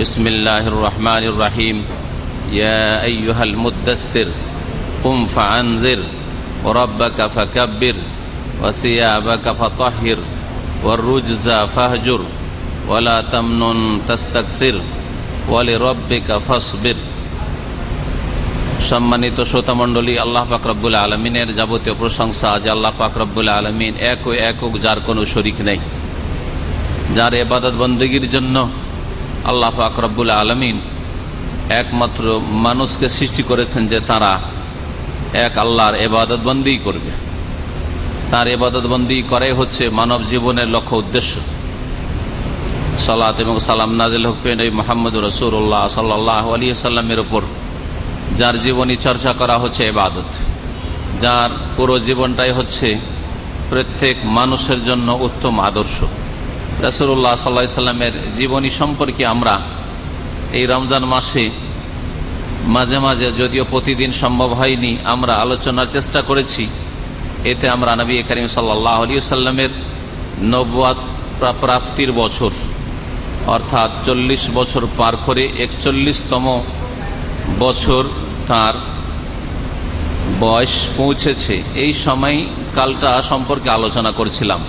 بسم الله الرحمن الرحيم يا أيها المدثر قم فأنذر وربك فكبر وثيابك فطهر والرجز فاهجر ولا تمنن تستكثر ولربك فاصبر সম্মানিত শ্রোতামণ্ডলী আল্লাহ পাকরবুল আলমিনের যাবতীয় প্রশংসা যে আল্লাহ পাকরবুল আলমিন এক ও একক যার কোনো শরিক নেই যার এবাদত বন্দীগীর জন্য আল্লাহ পাক রব্বুল আলমিন একমাত্র মানুষকে সৃষ্টি করেছেন যে তারা এক আল্লাহর এবাদত বন্দি করবে। তার এবাদত বন্দি করাই হচ্ছে মানব জীবনের লক্ষ্য উদ্দেশ্য। সালাত এবং সালাম নাজিল হকেন এই মোহাম্মদ রসুল্লাহ সাল্লাহ আলী সাল্লামের ওপর যার জীবনী চর্চা করা হচ্ছে এবাদত যার পুরো জীবনটাই হচ্ছে প্রত্যেক মানুষের জন্য উত্তম আদর্শ। রসুল্লাহ সাল্লা সাল্লামের জীবনী সম্পর্কে আমরা এই রমজান মাসে মাঝে মাঝে যদিও প্রতিদিন সম্ভব হয়নি, আমরা আলোচনার চেষ্টা করেছি। এতে আমরা নবী করিম সাল্লাহ আলী সাল্লামের নবাদ প্রাপ্তির বছর, অর্থাৎ চল্লিশ বছর পার করে একচল্লিশতম বছর তার বয়স পৌঁছেছে। এই সময় কালটা সম্পর্কে আলোচনা করছিলাম।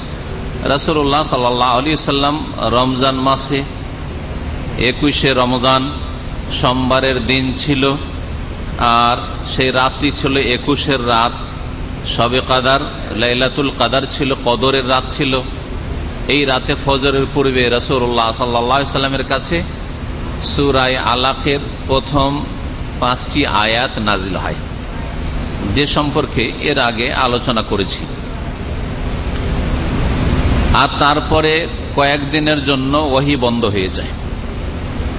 রাসুল্লাহ সাল্লাহ আলী সাল্লাম রমজান মাসে একুশে রমজান সোমবারের দিন ছিল, আর সেই রাতটি ছিল একুশের রাত। সবে কাদার, লাইলাতুল কাদার ছিল, কদরের রাত ছিল। এই রাতে ফজরের পূর্বে রসুল্লাহ সাল্লা সাল্লামের কাছে সুরায় আলাকের প্রথম পাঁচটি আয়াত নাজিল হয়। যে সম্পর্কে এর আগে আলোচনা করেছি। আর তারপরে কয়েকদিনের জন্য ওহি বন্ধ হয়ে যায়।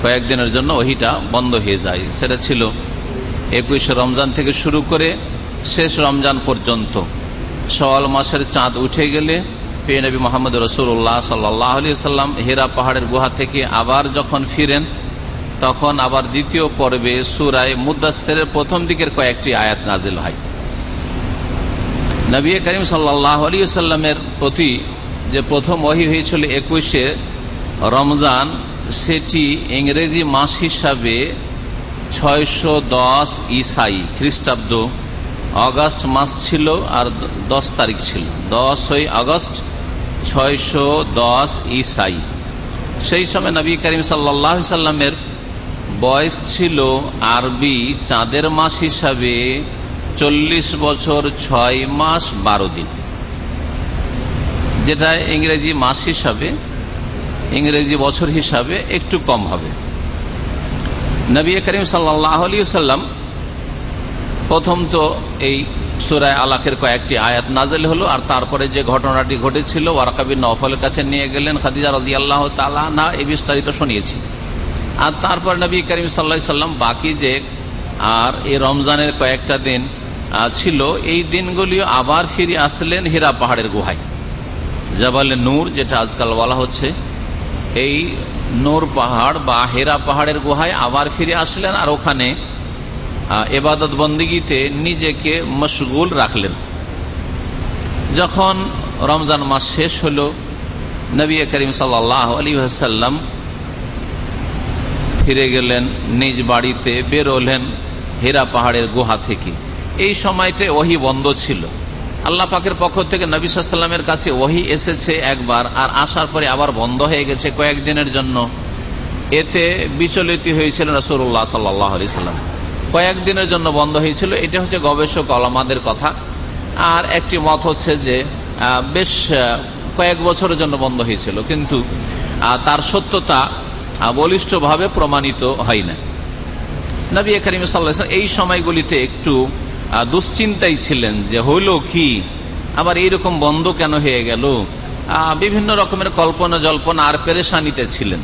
কয়েকদিনের জন্য ওহিটা বন্ধ হয়ে যায়। সেটা ছিল একুশে রমজান থেকে শুরু করে শেষ রমজান পর্যন্ত। সওয়াল মাসের চাঁদ উঠে গেলে পে নবী মোহাম্মদ রসুল্লাহ সাল্লাহ আলি সাল্লাম হেরা পাহাড়ের গুহা থেকে আবার যখন ফিরেন, তখন আবার দ্বিতীয় পর্বে সুরায় মুদাস্তের প্রথম দিকের কয়েকটি আয়াত নাজিল হয়। নবী করিম সাল্লাহ আলী সাল্লামের প্রতি যে প্রথম ওহি হয়েছিল একুশে রমজান, সেটি ইংরেজি মাস হিসাবে ছয়শো দশ ইসাই খ্রিস্টাব্দ। অগাস্ট মাস ছিল আর দশ তারিখ ছিল। দশই আগস্ট ছয়শো দশ ইসাই সেই সময় নবী করিম সাল্লাহ সাল্লামের বয়স ছিল আরবি চাঁদের মাস হিসাবে চল্লিশ বছর ছয় মাস বারো দিন। যেটা ইংরেজি মাস হিসাবে, ইংরেজি বছর হিসাবে একটু কম হবে। নবী করিম সাল্লাহ আলী সাল্লাম প্রথম তো এই সুরায় আলাকের কয়েকটি আয়াত নাজেল হলো, আর তারপরে যে ঘটনাটি ঘটেছিল ওয়ারাকাবির নফলের কাছে নিয়ে গেলেন, খাদিজা রাজি আল্লাহ তালা এই বিস্তারিত শুনিয়েছি। আর তারপর নবী করিম সাল্লা সাল্লাম বাকি যে, আর এই রমজানের কয়েকটা দিন ছিল, এই দিনগুলিও আবার ফিরে আসলেন হীরা পাহাড়ের গুহায়। জবালে নূর, যেটা আজকাল বলা হচ্ছে, এই নূর পাহাড় বা হেরা পাহাড়ের গুহায় আবার ফিরে আসলেন আর ওখানে এবাদত বন্দিগিতে নিজেকে মশগুল রাখলেন। যখন রমজান মাস শেষ হল, নবী করিম সাল্লাহ আলী সাল্লাম ফিরে গেলেন, নিজ বাড়িতে বেরোলেন হেরা পাহাড়ের গুহা থেকে। এই সময়তে ওহি বন্ধ ছিল। আল্লাহ পাকের পক্ষ থেকে নবী সাল্লামের কাছে ওহি এসেছে একবার, আর আসার পরে আবার বন্ধ হয়ে গেছে কয়েকদিনের জন্য। এতে বিচলিত হয়েছিল রসুল্লাহ সাল্লাহ আলি সাল্লাম কয়েকদিনের জন্য বন্ধ হয়েছিল, এটা হচ্ছে গবেষক আলামাদের কথা। আর একটি মত হচ্ছে যে বেশ কয়েক বছরের জন্য বন্ধ হয়েছিল, কিন্তু তার সত্যতা বলিষ্ঠভাবে প্রমাণিত হয় না। নবী করিম সাল্লাহ এই সময়গুলিতে একটু দুশ্চিন্তাই ছিলেন যে হইল কি? আবার এইরকম বন্ধ কেন হয়ে গেল? বিভিন্ন রকমের কল্পনা জল্পনা আর পেরেশানিতে ছিলেন।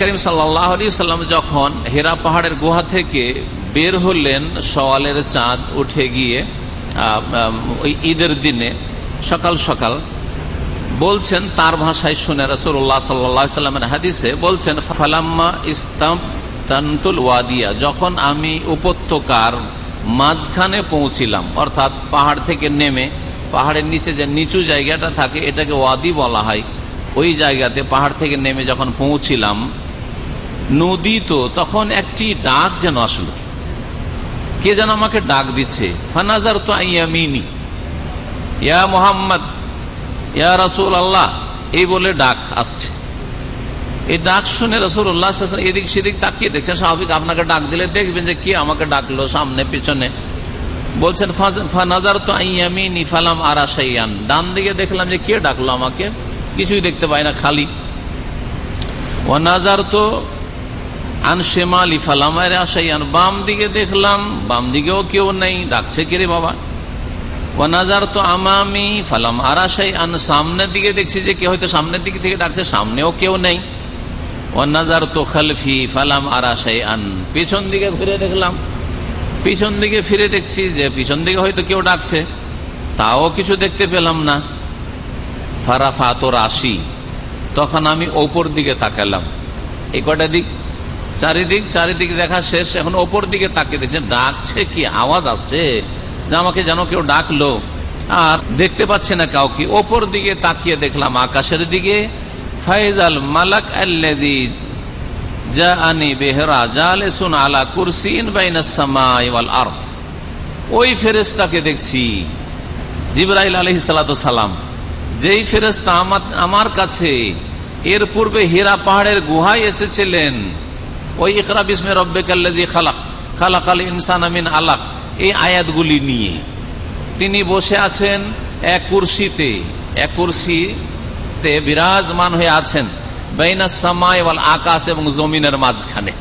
করিম সাল্লাহ সাল্লাম যখন হেরা পাহাড়ের গুহা থেকে বের হলেন সওয়ালের চাঁদ উঠে গিয়ে ওই ঈদের দিনে, সকাল সকাল, বলছেন তার ভাষায় শুনে রসুল্লাহ সাল্লা সাল্লামের হাদিসে বলছেন, ফালাম্মা ইস্তাম তান্তুল ওয়াদিয়া যখন আমি উপত্যকার মাঝখানে পৌঁছিলাম, অর্থাৎ পাহাড় থেকে নেমে, পাহাড়ের নিচে যে নিচু জায়গাটা থাকে, এটাকে ওয়াদি বলা হয়। ওই জায়গাতে পাহাড় থেকে নেমে যখন পৌঁছিলাম, নদী তো তখন একটি ডাক যেন আসলো। কে যেন আমাকে ডাক দিচ্ছে ফানাজার তো আইয়ামিনি। ইয়া মোহাম্মদ, ইয়া রসুল আল্লাহ এই বলে ডাক আসছে। এই ডাক শুনে রসুল্লাহ এদিক সেদিক তাকিয়ে দেখছেন। স্বাভাবিক আপনাকে ডাক দিলে দেখবেন যে কে আমাকে ডাকলো সামনে, পিছনে। বলছেন ফানাজার তো আইয়ামিনি ফালাম আরাসাইয়ান ডান দিকে দেখলাম যে কে ডাকলো আমাকে? কিছুই দেখতে পাই না, খালি। ও নাজার তো আনশেমালি ফালামায় আসাইয়ান বাম দিকে দেখলাম, বাম দিকেও কেউ নেই। ডাকছে কে রে বাবা? ও নাজার তো আমামি ফালাম আরাসাই আন সামনের দিকে দেখছি যে কেউ হয়তো সামনের দিকে থেকে ডাকছে, সামনেও কেউ নেই। ও নাজার তো ফালাম আন পিছন দিকে ঘুরে দেখলাম। পিছন দিকে ফিরে দেখছি যে পিছন দিকে হয়তো কেউ ডাকছে। তাও কিছু দেখতে পেলাম না। ফারাফাত রাশি। তখন আমি ওপর দিকে তাকালাম। এই কটা দিক? চারিদিক চারিদিক দেখা শেষ। এখন ওপর দিকে তাকিয়ে দেখছে, ডাকছে কি? আওয়াজ আসছে যে আমাকে যেন কেউ ডাকলো। আর দেখতে পাচ্ছে না কাউকে। ওপর দিকে তাকিয়ে দেখলাম, আকাশের দিকে ফাইজাল মালাক আল্লাদি যা আনি বেহরা জালে সুন আলা কুরসিন বাইনাল আর্থ ওই ফেরেস্তাকে দেখছি, জিবরাইল আলহি সালাম। যেই ফেরেস্তা আমার কাছে এর পূর্বে হীরা পাহাড়ের গুহায় এসেছিলেন। ওই ইকরা বিসমে রব্বে কাল্লাদি খালাক খালাক আল ইনসান আমিন আলাক, এই আয়াতগুলি নিয়ে। তিনি বসে আছেন এক কুরসিতে, এক কুরসিতে বিরাজমান হয়ে আছেন বেইনা সামাই আকাশ এবং জমিনের মাঝখানে।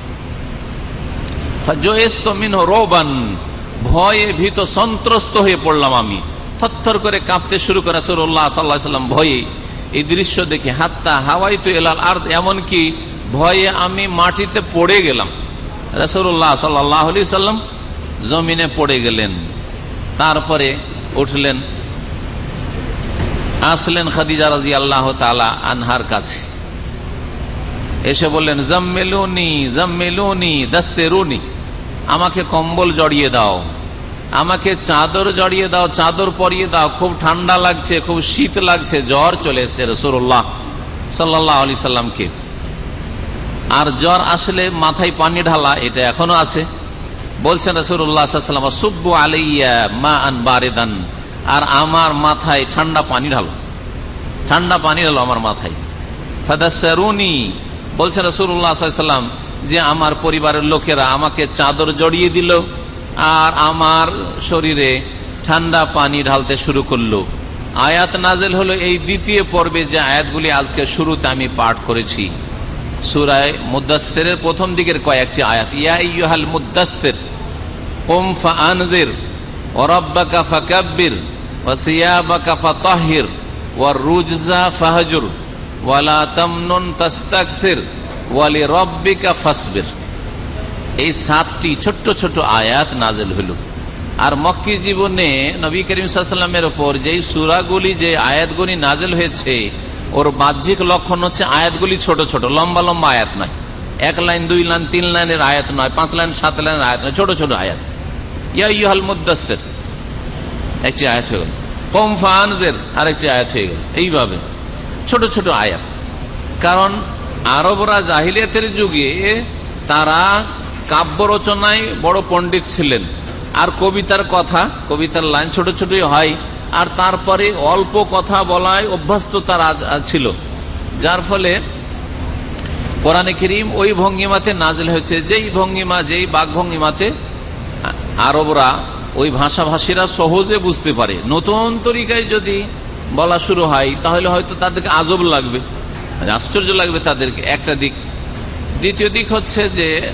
ভয়ে ভীত সন্ত্রস্ত হয়ে পড়লাম আমি। থরথর করে কাঁপতে শুরু করে সুরল্লাহ সাল্লাহ ভয়ে। এই দৃশ্য দেখে হাত্তা হাওয়াই তো এলাল আর এমনকি ভয়ে আমি মাটিতে পড়ে গেলাম। রসুল্লাহ সাল্লাহ আলি সাল্লাম জমিনে পড়ে গেলেন। তারপরে উঠলেন আসলেন খাদিজা রাজি আল্লাহ তালা আনহার কাছে। এসে বললেন, জম্মেলুনি জম্মেলুনি, দাসেরুনি, আমাকে কম্বল জড়িয়ে দাও, আমাকে চাদর জড়িয়ে দাও, চাদর পরিয়ে দাও, খুব ঠান্ডা লাগছে, খুব শীত লাগছে, জ্বর চলে এসছে রসুল্লাহ সাল্লাহ আলি সাল্লামকে। আর জ্বর আসলে মাথায় পানি ঢালা, এটা এখনও আছে। বলছেন রসুল্লাহাম সুব্বু আলাইয়া মা আন বারেদান আর আমার মাথায় ঠান্ডা পানি ঢালো। ঠান্ডা পানি ঢালো আমার মাথায়। ফাদাসরুনি বলছেন রসুল্লাহাম যে আমার পরিবারের লোকেরা আমাকে চাদর জড়িয়ে দিল আর আমার শরীরে ঠান্ডা পানি ঢালতে শুরু করল। আয়াত নাজেল হলো এই দ্বিতীয় পর্বে যে আয়াতগুলি আজকে শুরুতে আমি পাঠ করেছি। সুরায় মুদাসের প্রথম দিকের কয়েকটি আয়াত, ইয়া ইহাল মুদাসের ওম ফা আনজির ওরব্বাকা ফাকাব্বির ওয়াসিয়াবাকা ফাতাহির। ফাহাজুর, ওয়ালা এই সাতটি ছোট্ট ছোট আয়াত নাজেল আর মক্কি জীবনে ওপর যেই সুরাগুলি, যে আয়াতগুলি নাজেল হয়েছে, ওর বাহ্যিক লক্ষণ হচ্ছে আয়াতগুলি ছোট ছোট, লম্বা লম্বা আয়াত নয়। এক লাইন, দুই লাইন, তিন লাইনের আয়াত নয়, পাঁচ লাইন, সাত লাইনের আয়াত নয়, ছোট ছোট আয়াত। ইয়াল মুদাসের একটি আয়াত হয়ে গেল কম আরেকটি আয়াত হয়ে গেল। এইভাবে। ছোট ছোট আয়াত। কারণ আরবরা জাহিলিয়াতের যুগে তারা কাব্য রচনায় বড় পণ্ডিত ছিলেন। আর কবিতার কথা, কবিতার লাইন ছোট ছোটই হয়। আর তারপরে অল্প কথা বলায় অভ্যস্ত তার ছিল। যার ফলে কোরআনে করিম ওই ভঙ্গিমাতে নাজল হয়েছে। যেই ভঙ্গিমা, যেই বাঘ ভঙ্গিমাতে আরবরা ওই ভাষাভাষীরা সহজে বুঝতে পারে। নতুন তরিকায় যদি বলা শুরু হয় তাহলে হয়তো তাদেরকে আজব লাগবে। মানে আশ্চর্য লাগবে তাদেরকে একটা দিক। দ্বিতীয় দিক হচ্ছে যে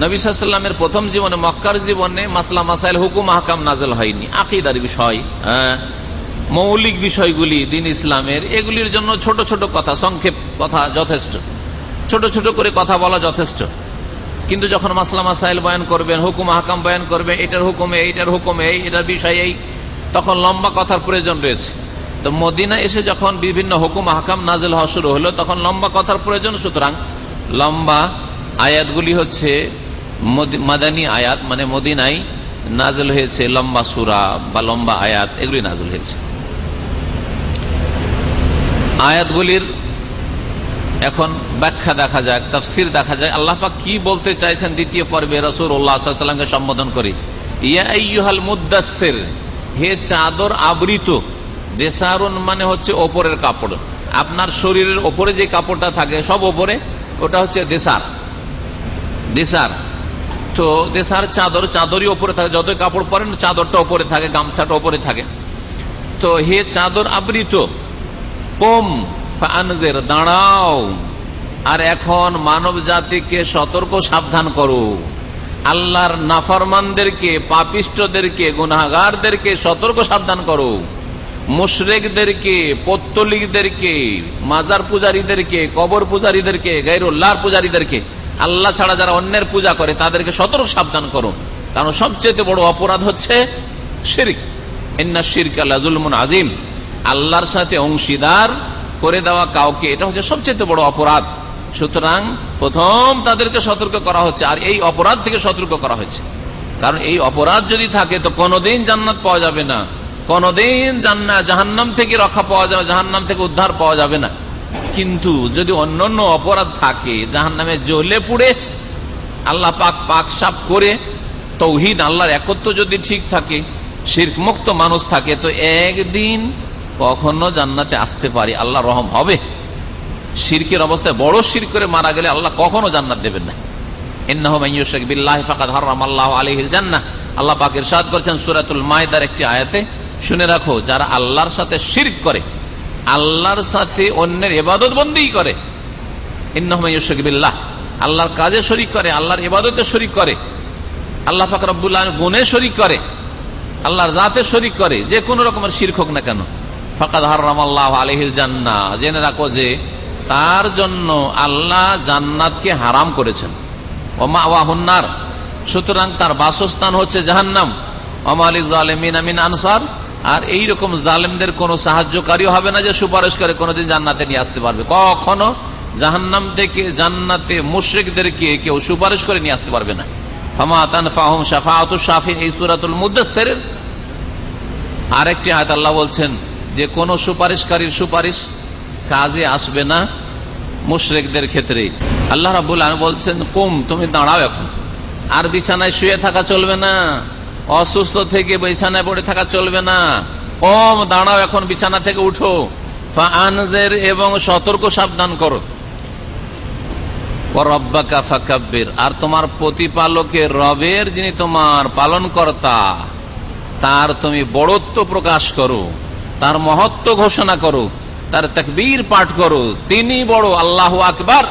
নবিসাল্লামের প্রথম জীবনে মক্কার জীবনে মাসলা মাসাইল হুকুম হাকাম নাজেল হয়নি। আকিদার বিষয় হ্যাঁ, মৌলিক বিষয়গুলি দিন ইসলামের এগুলির জন্য ছোট ছোট কথা সংক্ষেপ কথা যথেষ্ট। ছোট ছোট করে কথা বলা যথেষ্ট। কিন্তু যখন মাসলা মাসাইল বয়ান করবেন, হুকুম হাকাম বয়ান করবেন, এটার হুকুমে এইটার হুকুমে এই, এটার বিষয় এই, তখন লম্বা কথার প্রয়োজন রয়েছে। তো মদিনা এসে যখন বিভিন্ন হুকুম হাকাম নাজেল হওয়া শুরু হলো, তখন লম্বা কথার প্রয়োজন। সুতরাং লম্বা আয়াতগুলি হচ্ছে মাদানী আয়াত মানে মদিনাই নাজেল হয়েছে লম্বা সুরা বা লম্বা আয়াত, এগুলি নাজেল হয়েছে। আয়াতগুলির এখন ব্যাখ্যা দেখা যাক, তফসির দেখা যায় আল্লাহ পাক কি বলতে চাইছেন দ্বিতীয় পর্বে রসুর উল্লাহামকে সম্বোধন করে। ইয়াল মুদাসের হে চাদর আবৃত দেশারুন মানে হচ্ছে ওপরের কাপড়। আপনার শরীরের ওপরে যে কাপড়টা থাকে, সব ওপরে, ওটা হচ্ছে দেশার দেশার তো দেশার চাদর চাদরই ওপরে থাকে, যতই কাপড় পরেন চাদরটা ওপরে থাকে, গামছাটা ওপরে থাকে। তো হে চাদর আবৃত, কম ফানজের, দাঁড়াও। আর এখন মানব জাতিকে সতর্ক, সাবধান করো। আল্লাহর নাফরমানদেরকে, পাপিষ্টদেরকে গুনাগারদেরকে সতর্ক, সাবধান করো। মুশরেকদেরকে, পত্তলিকদেরকে, মাজার পূজারীদেরকে, কবর পূজারীদেরকে গাইরুল্লাহর পূজারীদেরকে, আল্লাহ ছাড়া যারা অন্যের পূজা করে, তাদেরকে সতর্ক, সাবধান করো। কারণ সবচেয়ে বড় অপরাধ হচ্ছে শিরিক। ইন্না শিরক আল্লাহ আজিম আল্লাহর সাথে অংশীদার করে দেওয়া কাউকে, এটা হচ্ছে সবচেয়ে বড় অপরাধ। সুতরাং প্রথম তাদেরকে সতর্ক করা হচ্ছে, আর এই অপরাধ থেকে সতর্ক করা হয়েছে কারণ এই অপরাধ যদি থাকে, তো কোনোদিন জান্নাত পাওয়া যাবে না। কোনোদিন জান্না, জাহান্নাম থেকে রক্ষা পাওয়া যাবে জাহান্নাম থেকে উদ্ধার পাওয়া যাবে না। কিন্তু যদি অন্যান্য অপরাধ থাকে, জাহান্নামে জ্বলে পুড়ে, আল্লাহ পাক পাক সাপ করে, তৌহিদ আল্লাহর একত্র যদি ঠিক থাকে শির্ক মুক্ত মানুষ থাকে, তো একদিন কখনো জান্নাতে আসতে পারে আল্লাহ রহম হবে। শিরকের অবস্থায় বড় শির করে মারা গেলে আল্লাহ কখনো জান্নাত দেবেন না। আল্লাহ পাক ইরশাদ করেছেন সুরাতুল একটি আয়াতে। শুনে রাখো, যারা আল্লাহর সাথে করে, আল্লাহর সাথে অন্যের এবাদত করে আল্লাহর কাজে শরিক করে, আল্লাহর এবাদতে শরিক করে, আল্লাহ পাক রব্বুল্লাহ গুণে শরিক করে, আল্লাহর জাতে শরিক করে, যে কোন রকমের শির্ক হোক না কেন। জেনে রাখো যে তার জন্য আল্লাহ জান্নাতকে হারাম করেছেন। ওমা ওয়াহুন্নার সুতরাং তার বাসস্থান হচ্ছে জাহান্নাম। অমালিক আমিন আনসার। আর এই রকম জালেমদের কোনো সাহায্যকারী হবে না যে সুপারিশ করে কোনোদিন জান্নাতে নিয়ে আসতে পারবে। কখনো জাহান্নাম থেকে জান্নাতে মুশ্রিকদেরকে কেউ সুপারিশ করে নিয়ে আসতে পারবে না। ফামাতান ফাহম শাফাআতু শাফিন এই সূরাতুল মুদাসসির। আরেকটি আয়াত আল্লাহ বলছেন যে কোন সুপারিশকারীর সুপারিশ কাজে আসবে না মুশরেকদের ক্ষেত্রে। আল্লাহ রাবুল বলছেন, কুম, তুমি দাঁড়াও এখন। আর বিছানায় শুয়ে থাকা চলবে না। অসুস্থ থেকে বিছানায় পড়ে থাকা চলবে না। কম, দাঁড়াও এখন বিছানা থেকে উঠো। এবং সতর্ক সাবধান করো। আর তোমার প্রতিপালকের রবের যিনি তোমার পালন কর্তা তার তুমি বড়ত্ব প্রকাশ করো। তার মহত্ব ঘোষণা করো, তার তকবীর পাঠ করো। তিনি বড়, আল্লাহ আকবার।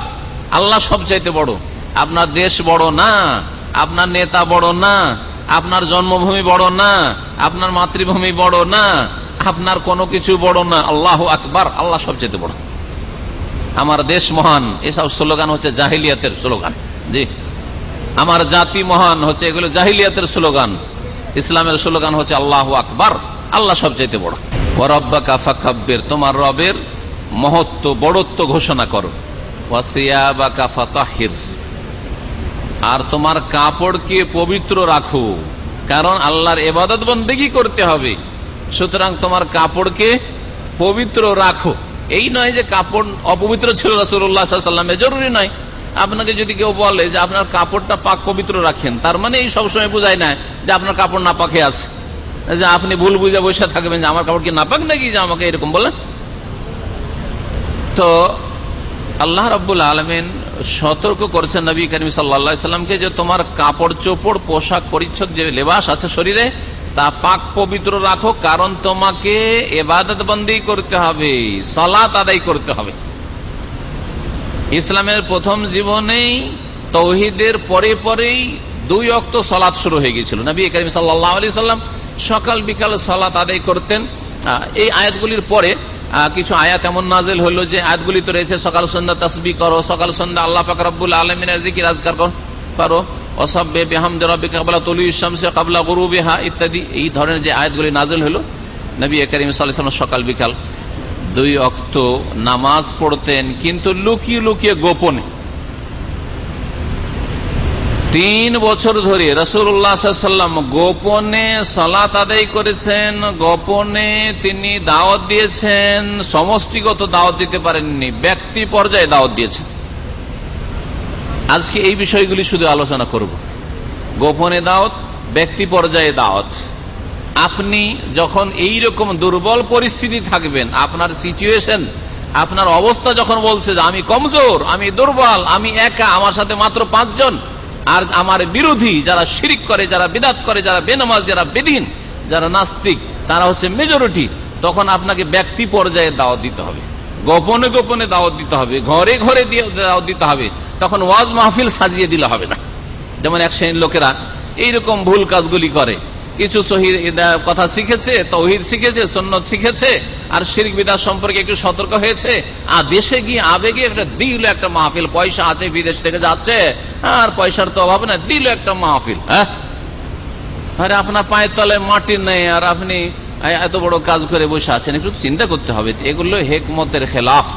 আল্লাহ সবচাইতে বড়। আপনার দেশ বড় না, আপনার নেতা বড় না, আপনার জন্মভূমি বড় না, আপনার মাতৃভূমি বড় না, আপনার কোনো কিছু বড় না। আল্লাহ আকবার, আল্লাহ সবচেয়ে বড়। আমার দেশ মহান, এসব স্লোগান হচ্ছে জাহিলিয়াতের স্লোগান। জি। আমার জাতি মহান হচ্ছে, এগুলো জাহিলিয়াতের স্লোগান। ইসলামের স্লোগান হচ্ছে আল্লাহ আকবার, আল্লাহ সবচাইতে বড়। রব্বা কাফা কাব্যের তোমার রবের মহত্ব, বড়ত্ব ঘোষণা করো। ওয়াসিয়াবা কাফা আর তোমার কাপড়কে পবিত্র রাখো, কারণ আল্লাহর এবাদত বন্দেগি করতে হবে। সুতরাং তোমার কাপড়কে পবিত্র রাখো। এই নয় যে কাপড় অপবিত্র ছিল রসুল্লাহামের জরুরি নয়। আপনাকে যদি কেউ বলে যে আপনার কাপড়টা পাক পবিত্র রাখেন, তার মানে এই সবসময় বোঝায় না যে আপনার কাপড় না পাকে আছে। যে আপনি ভুল বুঝে বসে থাকবেন যে আমার কাপড় কি না পাক নাকি যে আমাকে এরকম বলেন তো আল্লাহ রাবুল আলমিন সতর্ক করছেন নবী করিম সাল্লা সাল্লামকে যে তোমার কাপড় চোপড়, পোশাক, পরিচ্ছদ, যে লেবাস আছে শরীরে, তা পাক পবিত্র রাখো, কারণ তোমাকে এবাদত বন্দি করতে হবে, সলাত আদায় করতে হবে। ইসলামের প্রথম জীবনেই তৌহিদের পরে পরেই দুই অক্ত সলাৎ শুরু হয়ে গিয়েছিল। নবী করিম সাল্লাহ আলি সাল্লাম সকাল বিকাল সলাৎ আদায় করতেন। এই আয়াতগুলির পরে কিছু আয়াত এমন নাজেল হলো যে আয়াতগুলি তো রয়েছে, সকাল সন্ধ্যা তসবি করো, সকাল সন্ধ্যা আল্লাহ পাক রব্বুল আজকার করো কাবলা বেহা ইত্যাদি, এই ধরনের যে আয়াতগুলি নবী সকাল বিকাল দুই অক্ত নামাজ পড়তেন, কিন্তু লুকিয়ে লুকিয়ে গোপনে। তিন বছর ধরে রসুল্লাহাম গোপনে সালাত আদায় করেছেন, গোপনে তিনি দাওয়াত দিয়েছেন, সমষ্টিগত দাওয়াত দিতে পারেননি, ব্যক্তি পর্যায়ে দাওয়াত দিয়েছেন। আজকে এই বিষয়গুলি শুধু আলোচনা করব। গোপনে দাওয়াত, ব্যক্তি পর্যায়ে দাওয়াত। আপনি যখন এই রকম দুর্বল পরিস্থিতি থাকবেন, আপনার সিচুয়েশন আপনার অবস্থা যখন বলছে যে আমি কমজোর, আমি দুর্বল, আমি একা, আমার সাথে মাত্র পাঁচজন আর আমার বিরোধী যারা শিরিক করে, যারা বিদাত করে, যারা বেনামাজ, যারা বেদিন, যারা নাস্তিক, তারা হচ্ছে মেজরিটি তখন আপনাকে ব্যক্তি পর্যায়ে দাওয়াত দিতে হবে। গোপনে গোপনে দাওয়াত দিতে হবে। ঘরে ঘরে দিয়ে দাওয়াত দিতে হবে। তখন ওয়াজ মাহফিল সাজিয়ে দিলে হবে না। যেমন এক শ্রেণির লোকেরা এইরকম ভুল কাজগুলি করে। কিছু শহীদ কথা শিখেছে, তৌহিদ শিখেছে সন্ন্যত শিখেছে, আর শিরিক বিদাস সম্পর্কে একটু সতর্ক হয়েছে। আর দেশে গিয়ে আবেগে একটা দিল একটা মাহফিল, পয়সা আছে, বিদেশ থেকে যাচ্ছে, আর পয়সার তো অভাব না দিল একটা মাহফিল হ্যাঁ? আরে আপনার পায়ের তলায় মাটি নেই, আর আপনি এত বড় কাজ করে বসে আছেন, একটু চিন্তা করতে হবে, এগুলো হেকমতের খেলাফ।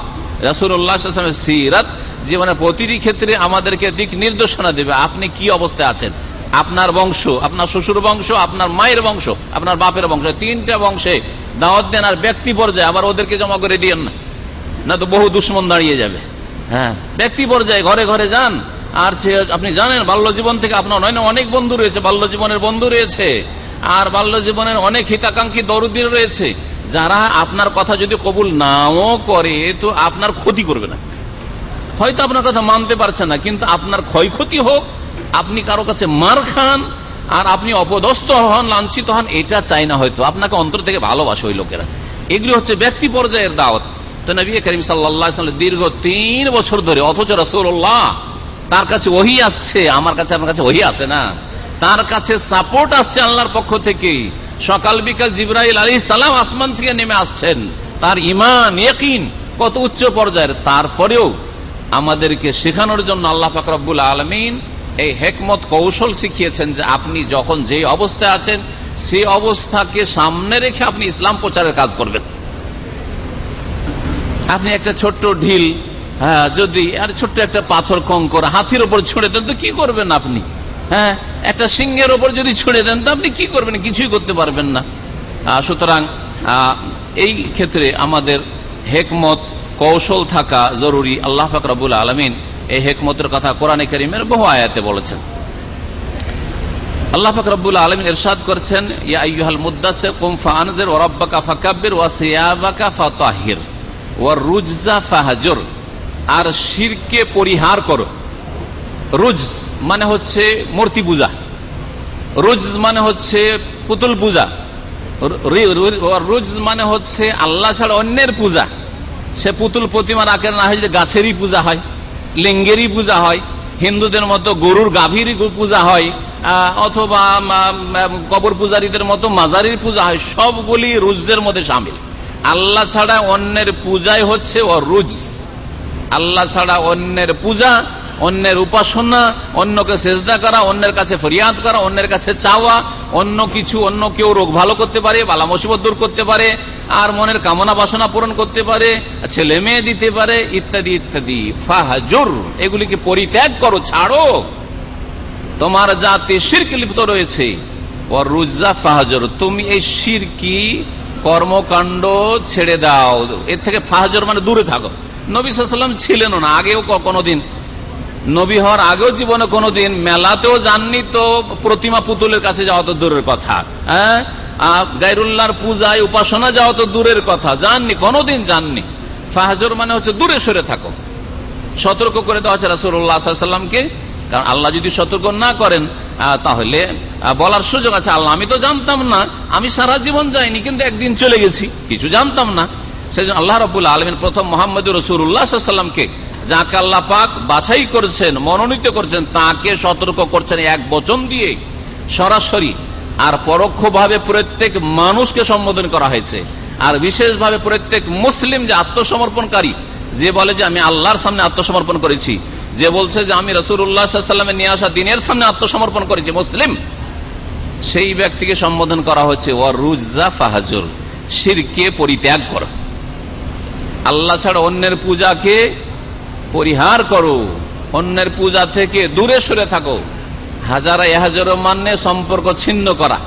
রাসুল্লাহ সিরাত, জীবনের প্রতিটি ক্ষেত্রে আমাদেরকে দিক নির্দেশনা দেবে, আপনি কি অবস্থায় আছেন? আপনার বংশ, আপনার শ্বশুর বংশ, আপনার মায়ের বংশ, আপনার বাপের বংশ তিনটা বংশে দাওয়াত দেন আর ব্যক্তি পর্যায়ে আবার ওদেরকে জমা করে দিয়েন না। না তো বহু দুশ্মন দাঁড়িয়ে যাবে। হ্যাঁ ব্যক্তি পর্যায়ে ঘরে ঘরে যান। আর আপনি জানেন বাল্য জীবন থেকে আপনার নয় না অনেক বন্ধু রয়েছে বাল্য জীবনের বন্ধু রয়েছে। আর বাল্য জীবনের অনেক হিতাকাঙ্ক্ষী দরুদ্দিন রয়েছে। যারা আপনার কথা যদি কবুল নাও করে, তো আপনার ক্ষতি করবে না। হয়তো আপনার কথা মানতে পারছে না, কিন্তু আপনার ক্ষয়ক্ষতি হোক আপনি কারও কাছে মার খান আর আপনি অপদস্থ হন, লাঞ্ছিত হন, এটা চাই না হয়তো। আপনাকে অন্তর থেকে ভালোবাসে ওই লোকেরা। এগুলি হচ্ছে ব্যক্তি পর্যায়ের দাওয়াত। তো নবী করিম সাল্লা দীর্ঘ তিন বছর ধরে, অথচ রসুল্লাহ তার কাছে ওহি আসছে। আমার কাছে আমার কাছে ওহি আসে না। তার কাছে সাপোর্ট আসছে আল্লাহর পক্ষ থেকে সকাল বিকাল জিব্রাইল আলী সালাম আসমান থেকে নেমে আসছেন। তার ইমান ইয়কিন কত উচ্চ পর্যায়ের। তারপরেও আমাদেরকে শেখানোর জন্য আল্লাহ ফাকরাবুল আলমিন এই হেকমত কৌশল শিখিয়েছেন যে আপনি যখন যে অবস্থায় আছেন, সেই অবস্থাকে সামনে রেখে আপনি ইসলাম প্রচারের কাজ করবেন। আপনি একটা ছোট্ট ঢিল হ্যাঁ যদি আর ছোট্ট একটা পাথর, কঙ্কর হাতির ওপর ছুঁড়ে দেন, তো কি করবেন আপনি? হ্যাঁ একটা সিংহের ওপর যদি ছুঁড়ে দেন, তো আপনি কি করবেন? কিছুই করতে পারবেন না। সুতরাং এই ক্ষেত্রে আমাদের হেকমত, কৌশল থাকা জরুরি। আল্লাহ ফাকরাবুল আলমিন এই হেকমতের কথা কোরআনে করিমের বহু আয়াতে বলেছেন। আল্লাহ ফাকরাবুল আলমিন এরশাদ করছেন আর শিরকে পরিহার করো। রুজ মানে হচ্ছে মূর্তি পূজা। রুজ মানে হচ্ছে পুতুল পূজা। রুজ মানে হচ্ছে আল্লাহ ছাড়া অন্যের পূজা। সে পুতুল প্রতিমা রাখে না হয় যে গাছেরই পূজা হয়। লিঙ্গেরই পূজা হয়, হিন্দুদের মতো গরুর গাভীর পূজা হয় অথবা কবর পূজারীদের মতো মাজারির পূজা হয় সবগুলি রুজের মধ্যে সামিল। আল্লাহ ছাড়া অন্যের পূজাই হচ্ছে ও রুজ আল্লাহ ছাড়া অন্যের পূজা অন্যের উপাসনা, অন্যকে সেজদা করা, অন্যের কাছে ফরিয়াদ করা, অন্যের কাছে চাওয়া, অন্য কিছু, অন্য কেউ রোগ ভালো করতে পারে, বালা মুসিবত দূর করতে পারে, আর মনের কামনা বাসনা পূরণ করতে পারে, ছেলে মেয়ে দিতে পারে, ইত্যাদি ইত্যাদি। ফাহাজুর, এগুলিকে পরিত্যাগ করো, ছাড়ো। তোমার জাতি শিরকে লিপ্ত রয়েছে। ফাহাজর, তুমি এই শিরকি কর্মকাণ্ড ছেড়ে দাও। এর থেকে ফাহাজর মানে দূরে থাকো। নবী সাল্লাম ছিলেন না, আগেও কোনোদিন নবী হওয়ার আগেও জীবনে কোনোদিন মেলাতেও যাননি তো প্রতিমা পুতুলের কাছে যাওয়া তো দূরের কথা হ্যাঁ? গাইরুল্লাহর পূজায় উপাসনা যাওয়া তো দূরের কথা, যাননি, কোনোদিন যাননি। ফাহাজর মানে হচ্ছে দূরে সরে থাকো। সতর্ক করে দেওয়া হচ্ছে রাসুল্লাহামকে কারণ আল্লাহ যদি সতর্ক না করেন তাহলে বলার সুযোগ আছে, আল্লাহ, আমি তো জানতাম না, আমি সারা জীবন যাইনি, কিন্তু একদিন চলে গেছি, কিছু জানতাম না। সেই জন্য আল্লাহ রবুল্লা আলমিন প্রথম মোহাম্মদ রসুল্লাহামকে যাকে আল্লাহ পাক বাছাই করেছেন, মনোনীত করছেন, তাকে সতর্ক করছেন এক বচন দিয়ে সরাসরি। আর পরোক্ষভাবে প্রত্যেক মানুষকে সম্বোধন করা হয়েছে। আর বিশেষভাবে প্রত্যেক মুসলিম যে আত্মসমর্পণকারী, যে বলে যে আমি আল্লাহর সামনে আত্মসমর্পণ করেছি, যে বলছে যে আমি রসুল্লাহামের নিয়ে আসা দিনের সামনে আত্মসমর্পণ করেছি, মুসলিম, সেই ব্যক্তিকে সম্বোধন করা হচ্ছে ও রুজা ফাহাজুর, শিরকে পরিত্যাগ কর। আল্লাহ ছাড়া অন্যের পূজাকে পরিহার করো। অন্যের পূজা থেকে দূরে সরে থাকো। হাজারা এহাজারো মান্য সম্পর্ক ছিন্ন করা।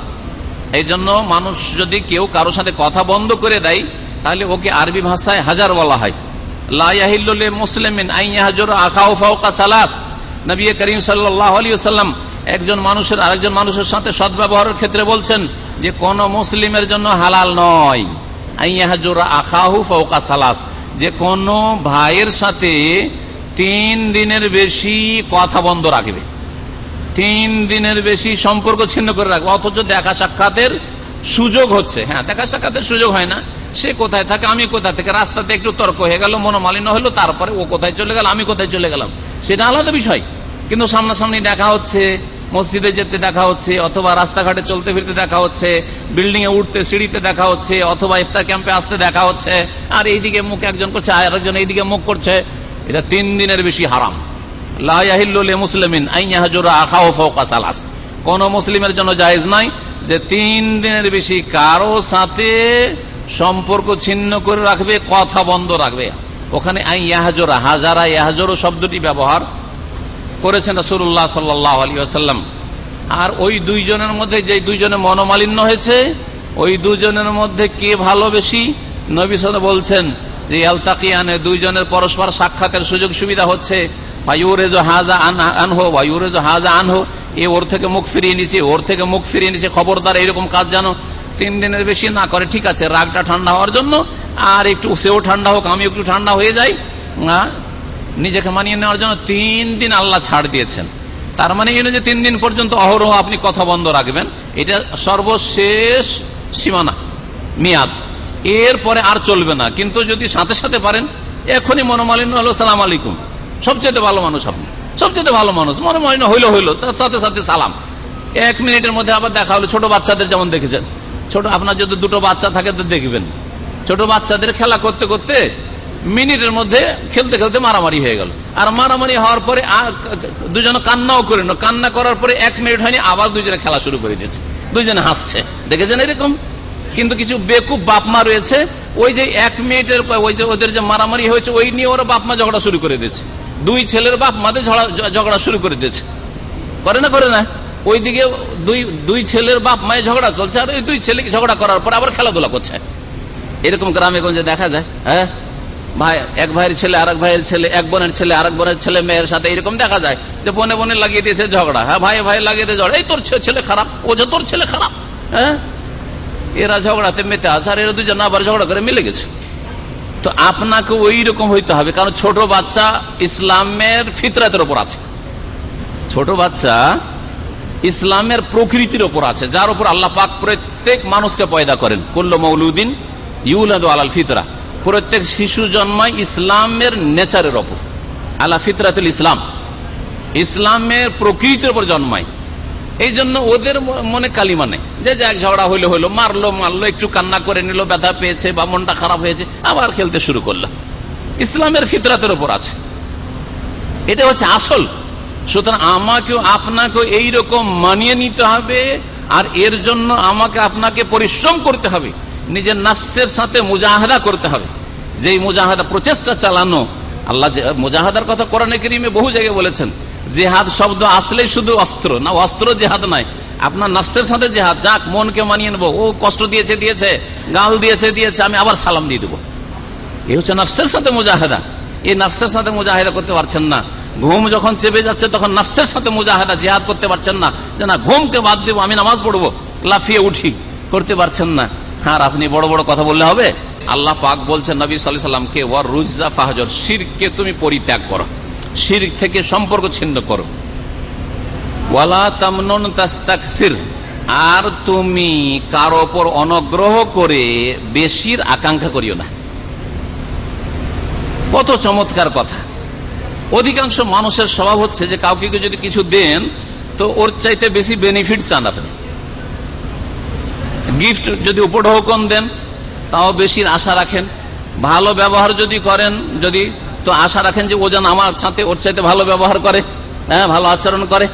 এই জন্য মানুষ যদি কেউ কারোর সাথে কথা বন্ধ করে দেয়, তাহলে ওকে আরবি ভাষায় হাজার বলা হয়। একজন মানুষের আরেকজন মানুষের সাথে সদ্ব্যবহারের ক্ষেত্রে বলছেন যে, কোন মুসলিমের জন্য হালাল নয়। আখাহু ফৌকা সালাস। যে কোন ভাইয়ের সাথে তিন দিনের বেশি কথা বন্ধ রাখবে। তিন দিনের বেশি সম্পর্ক ছিন্ন করে রাখবে। অথচ দেখা সাক্ষাতের সুযোগ হচ্ছে। হ্যাঁ দেখা সাক্ষাতের সুযোগ হয় না। সে কোথায় থাকে, আমি কোথায় থেকে, রাস্তাতে একটু তর্ক হয়ে গেল, মনোমালিন্য হলো, তারপরে ও কোথায় চলে গেল, আমি কোথায় চলে গেলাম। সেটা আলাদা বিষয়। কিন্তু সামনাসামনি দেখা হচ্ছে মসজিদে যেতে দেখা হচ্ছে, অথবা রাস্তাঘাটে চলতে ফিরতে দেখা হচ্ছে বিল্ডিং এ উঠতে, সিঁড়িতে দেখা হচ্ছে, অথবা ইফতার ক্যাম্পে আসতে দেখা হচ্ছে। আর এইদিকে মুখ একজন করছে, আর একজন এইদিকে মুখ করছে। এটা তিন দিনের বেশি হারাম। কোন মুসলিমের জন্য জায়েজ নাই যে তিন দিনের বেশি কারও সাথে সম্পর্ক ছিন্ন করে রাখবে, কথা বন্ধ রাখবে। ওখানে আই ইয়াহাজোরা, হাজারা ইয়াহাজোর শব্দটি ব্যবহার করেছেন রসুল্লাহ সাল্লাহ আলী আসাল্লাম আর ওই দুইজনের মধ্যে যে দুইজনে মনোমালিন্য হয়েছে, ওই দুজনের মধ্যে কে ভালো বেশি? নবী বলছেন যে আলতাকিয়ানে দুইজনের পরস্পর সাক্ষাতের সুযোগ সুবিধা হচ্ছে। হাজা আনহো হাজা এ ওর থেকে মুখ ফিরিয়ে ওর থেকে মুখ ফিরিয়ে খবরদার কাজ তিন দিনের বেশি না করে। ঠিক আছে, রাগটা ঠান্ডা হওয়ার জন্য। আর একটু, সেও ঠান্ডা হোক আমি একটু ঠান্ডা হয়ে যাই। নিজেকে মানিয়ে নেওয়ার জন্য তিন দিন আল্লাহ ছাড় দিয়েছেন। তার মানে এই যে তিন দিন পর্যন্ত অহরহ আপনি কথা বন্ধ রাখবেন। এটা সর্বশেষ সীমানা, মেয়াদ। এরপরে আর চলবে না। কিন্তু যদি সাথে সাথে পারেন, এখনই মনোমালিন্য হলো, সালাম আলাইকুম। সবচেয়ে ভালো মানুষ আপনি। সবচেয়ে ভালো মানুষ। মনোমালিন্য হইল হইল। তার সাথে সাথে সালাম। এক মিনিটের মধ্যে আবার দেখা হলো, ছোট বাচ্চাদের যেমন দেখেছেন। ছোট, আপনার যদি দুটো বাচ্চা থাকে তো দেখবেন। ছোট বাচ্চাদের খেলা করতে করতে মিনিটের মধ্যে খেলতে খেলতে মারামারি হয়ে গেল। আর মারামারি হওয়ার পরে দুজনে কান্নাও করে কান্না করার পরে এক মিনিট হয়নি, আবার দুজনে খেলা শুরু করে দিয়েছে। দুজনে হাসছে। দেখেছেন এরকম? কিন্তু কিছু বেকুব বাপমা রয়েছে, ওই যে এক মিনিটের ওই যে ওদের যে মারামারি হয়েছে, ওই নিয়ে ওরা বাপমা ঝগড়া শুরু করে দিয়েছে। দুই ছেলের বাপ মাদের ঝগড়া শুরু করে দিয়েছে। করে না করে না? ওইদিকে দুই দুই ছেলের বাপ মায়ের ঝগড়া চলছে, আর ওই দুই ছেলেকে ঝগড়া করার পর আবার খেলাধুলা করছে। এরকম গ্রামে গঞ্জে দেখা যায় হ্যাঁ? ভাই, এক ভাইয়ের ছেলে আর এক ভাইয়ের ছেলে, এক বোনের ছেলে আর এক বোনের ছেলে, মেয়ের সাথে এরকম দেখা যায় যে বনে বনে লাগিয়ে দিয়েছে ঝগড়া। হ্যাঁ ভাই ভাই লাগিয়ে দিয়ে ঝগড়া। এই তোর ছেলে খারাপ, ও যে তোর ছেলে খারাপ হ্যাঁ? এরা ঝগড়াতে মেতে আছে আর এরা দুজন আবার ঝগড়া করে মিলে গেছে। তো আপনাকে ওই রকম হইতে হবে, কারণ ছোট বাচ্চা ইসলামের ফিতরাতের ওপর আছে। ছোট বাচ্চা ইসলামের প্রকৃতির ওপর আছে, যার উপর আল্লাহ পাক প্রত্যেক মানুষকে পয়দা করেন। কুল্ল মৌলুদ্দিন ইউলাদ আলাল ফিতরা। প্রত্যেক শিশু জন্মায় ইসলামের নেচারের ওপর। আলা ফিতরাতুল ইসলাম। ইসলামের প্রকৃতির ওপর জন্মায়। এই জন্য ওদের মনে কালিমা নেই। যে এক ঝগড়া হইল হইল, মারলো মারলো, একটু কান্না করে নিল, ব্যথা পেয়েছে বা মনটা খারাপ হয়েছে, আবার খেলতে শুরু করল। ইসলামের ফিতরাতের ওপর আছে। এটা হচ্ছে আসল। সুতরাং আমাকেও আপনাকেও এইরকম মানিয়ে নিতে হবে, আর এর জন্য আমাকে আপনাকে পরিশ্রম করতে হবে। নিজের নাস্যের সাথে মুজাহাদা করতে হবে। যেই মুজাহাদা প্রচেষ্টা চালানো, আল্লাহ মুজাহাদার কথা কোরআনে করিমে বহু জায়গায় বলেছেন, জেহাদ শব্দ আসলেই শুধু অস্ত্র না, অস্ত্র জেহাদ নাই। আপনার নাফসের সাথে জেহাদ, যাক, মনকে মানিয়ে নেব। ও কষ্ট দিয়েছে দিয়েছে, গাল দিয়েছে দিয়েছে, আমি আবার সালাম দিয়ে দেবো। এই হচ্ছে নাফসের সাথে মুজাহেদা। এই নাফসের সাথে মুজাহেদা করতে পারছেন না। ঘুম যখন চেপে যাচ্ছে, তখন নাফসের সাথে মুজাহাদা জেহাদ করতে পারছেন না। যে না ঘুমকে বাদ দেবো, আমি নামাজ পড়ব, লাফিয়ে উঠি, করতে পারছেন না। আর আপনি বড় বড় কথা বললে হবে। আল্লাহ পাক বলছেন, নবী সাল্লাহ সাল্লামকে ওয়ার রুজা ফাহাজর, শিরকে তুমি পরিত্যাগ করো। শির থেকে সম্পর্ক ছিন্ন করো। ওয়ালা আর তুমি কারও ওপর অনগ্রহ করে বেশির আকাঙ্ক্ষা করিও না। কত চমৎকার কথা। অধিকাংশ মানুষের স্বভাব হচ্ছে যে, কাউকে যদি কিছু দেন, তো ওর চাইতে বেশি বেনিফিট চান আপনি। গিফট যদি উপঢৌকন দেন, তাও বেশির আশা রাখেন। ভালো ব্যবহার যদি করেন, যদি তো আশা রাখেন যে ও যেন আমার সাথে ওর চাইতে ভালো ব্যবহার করে হ্যাঁ ভালো আচরণ করে।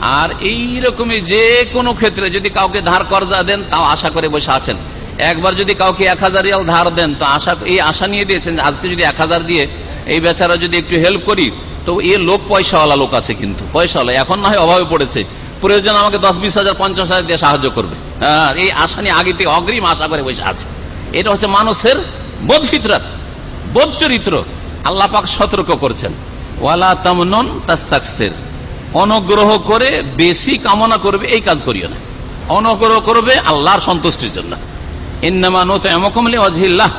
আর এই রকমই যে কোনো ক্ষেত্রে যদি কাউকে ধার কর্জা দেন, তাও আশা করে বসে আছেন। একবার যদি কাউকে এক হাজার রিয়াল ধার দেন, তো আশা, এই আশা নিয়ে দিয়েছেন আজকে যদি এক হাজার দিয়ে এই বেচারা যদি একটু হেল্প করি, তো এ লোক পয়সাওয়ালা লোক আছে কিন্তু, পয়সাওয়ালা। এখন না হয় অভাবে পড়েছে। প্রয়োজন আমাকে দশ, বিশ হাজার, পঞ্চাশ হাজার দিয়ে সাহায্য করবে। এই আশা নিয়ে আগে থেকে অগ্রিম আশা করে বসে আছে। এটা হচ্ছে মানুষের বোধ ফিতরাত, বোধ চরিত্র। আল্লাহ পাক সতর্ক করছেন। ওয়ালা তামনন তাস্তাকস্তের অনুগ্রহ করে বেশি কামনা করবে, এই কাজ করিও না। অনুগ্রহ করবে আল্লাহর সন্তুষ্টির জন্য। অজহিল্লাহ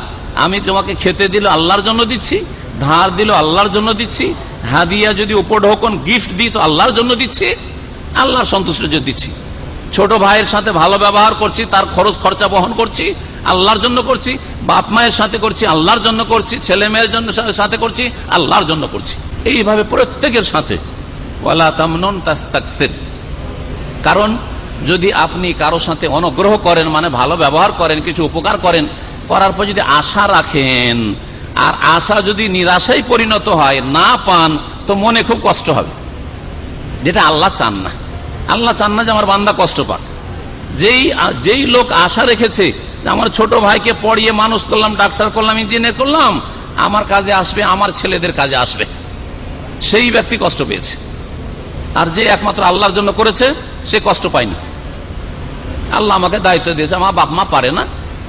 আমি তোমাকে খেতে দিল আল্লাহর জন্য দিচ্ছি, ধার দিল আল্লাহর জন্য দিচ্ছি, হাদিয়া যদি উপঢৌকন গিফট দিই তো আল্লাহর জন্য দিচ্ছি, আল্লাহর সন্তুষ্টির জন্য দিচ্ছি। ছোট ভাইয়ের সাথে ভালো ব্যবহার করছি, তার খরচ খরচা বহন করছি, আল্লাহর জন্য করছি, বাপ মায়ের সাথে করছি, আল্লাহর জন্য করছি, ছেলে মেয়ের জন্য সাথে করছি, আল্লাহর জন্য করছি। এইভাবে প্রত্যেকের সাথে। কারণ, যদি আপনি কারও সাথে অনুগ্রহ করেন মানে ভালো ব্যবহার করেন, কিছু উপকার করেন, করার পর যদি আশা রাখেন, আর আশা যদি নিরাশায় পরিণত হয়, না পান, তো মনে খুব কষ্ট হবে। যেটা আল্লাহ চান না। আল্লাহ চান না যে আমার বান্দা কষ্ট পাক। যেই যেই লোক আশা রেখেছে আমার ছোট ভাইকে পড়িয়ে মানুষ করলাম, ডাক্তার করলাম, ইঞ্জিনিয়ার করলাম, আমার কাজে আসবে, আমার ছেলেদের কাজে আসবে। সেই ব্যক্তি কষ্ট পেয়েছে। আর যে একমাত্র আল্লাহর জন্য করেছে, সে কষ্ট পায়নি। আল্লাহ আমাকে দায়িত্ব দিয়েছে, আমার বাপ মা পারে না।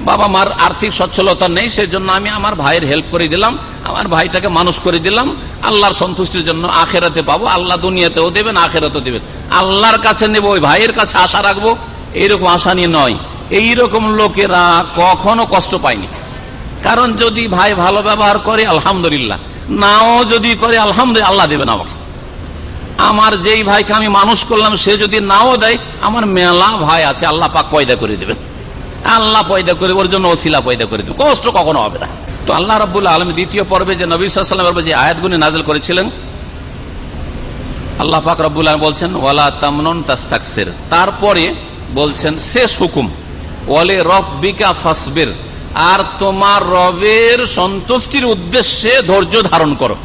বাবা মার আর্থিক সচ্ছলতা নেই সেই জন্য আমি আমার ভাইয়ের হেল্প করে দিলাম, আমার ভাইটাকে মানুষ করে দিলাম। আল্লাহর সন্তুষ্টির জন্য আখেরাতে পাবো, আল্লাহ দুনিয়াতেও দেবেন, আখেরাতেও দেবেন। আল্লাহর কাছে নেব, ওই ভাইয়ের কাছে আশা রাখব, এইরকম আশা নিয়ে নয়। এইরকম লোকেরা কখনো কষ্ট পায়নি। কারণ যদি ভাই ভালো ব্যবহার করে, আলহামদুলিল্লাহ। নাও যদি করে, আলহামদুলিল্লাহ, আল্লাহ দেবেন আমাকে। আমার যেই ভাইকে আমি মানুষ করলাম, সে যদি নাও দেয়, আমার মেলা ভাই আছে, আল্লাহ পাক পয়দা করে দেবেন। আল্লাহ পয়দা করে, ওর জন্য ওসিলা পয়দা করে দেবে। কষ্ট কখনো হবে না। তো আল্লাহ রবুল্লা আলম দ্বিতীয় পর্বে যে নবী সাল্লামের যে আয়াতগুলি নাজল করেছিলেন, আল্লাহ পাক রব্বুল বলছেন, ওয়ালা তামনন তাস্তাকসের। তারপরে বলছেন, শেষ হুকুম, ওয়ালে রব্বিকা ফাসবের। আর তোমার রবের সন্তুষ্টির উদ্দেশ্যে ধৈর্য ধারণ করো।